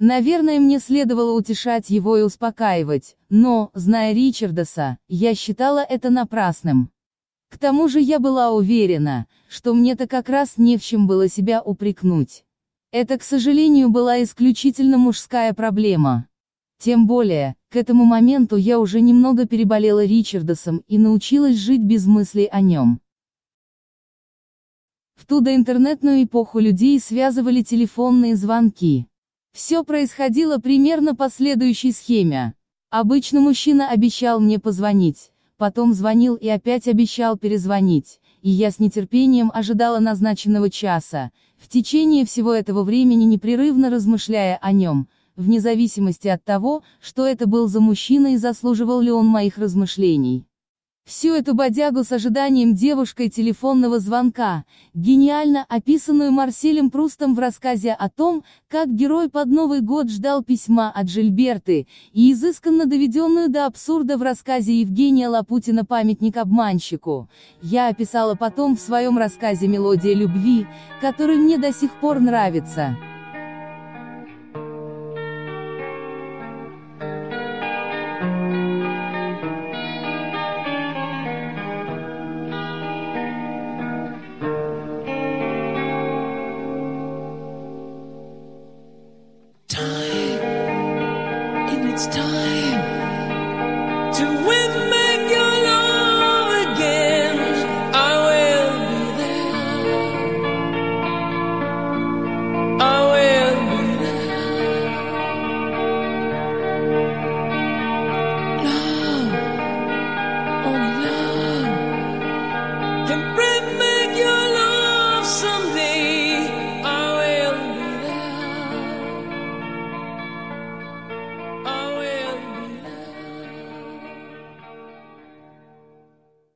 S1: Наверное, мне следовало утешать его и успокаивать, но, зная Ричардаса, я считала это напрасным. К тому же я была уверена, что мне-то как раз не в чем было себя упрекнуть. Это, к сожалению, была исключительно мужская проблема. Тем более, к этому моменту я уже немного переболела Ричардосом и научилась жить без мыслей о нем. В ту доинтернетную эпоху людей связывали телефонные звонки. Все происходило примерно по следующей схеме. Обычно мужчина обещал мне позвонить, потом звонил и опять обещал перезвонить, и я с нетерпением ожидала назначенного часа, в течение всего этого времени непрерывно размышляя о нем, вне зависимости от того, что это был за мужчина и заслуживал ли он моих размышлений. Всю эту бодягу с ожиданием девушкой телефонного звонка, гениально описанную Марселем Прустом в рассказе о том, как герой под Новый год ждал письма от Жильберты, и изысканно доведенную до абсурда в рассказе Евгения Лапутина «Памятник обманщику», я описала потом в своем рассказе «Мелодия любви», который мне до сих пор нравится.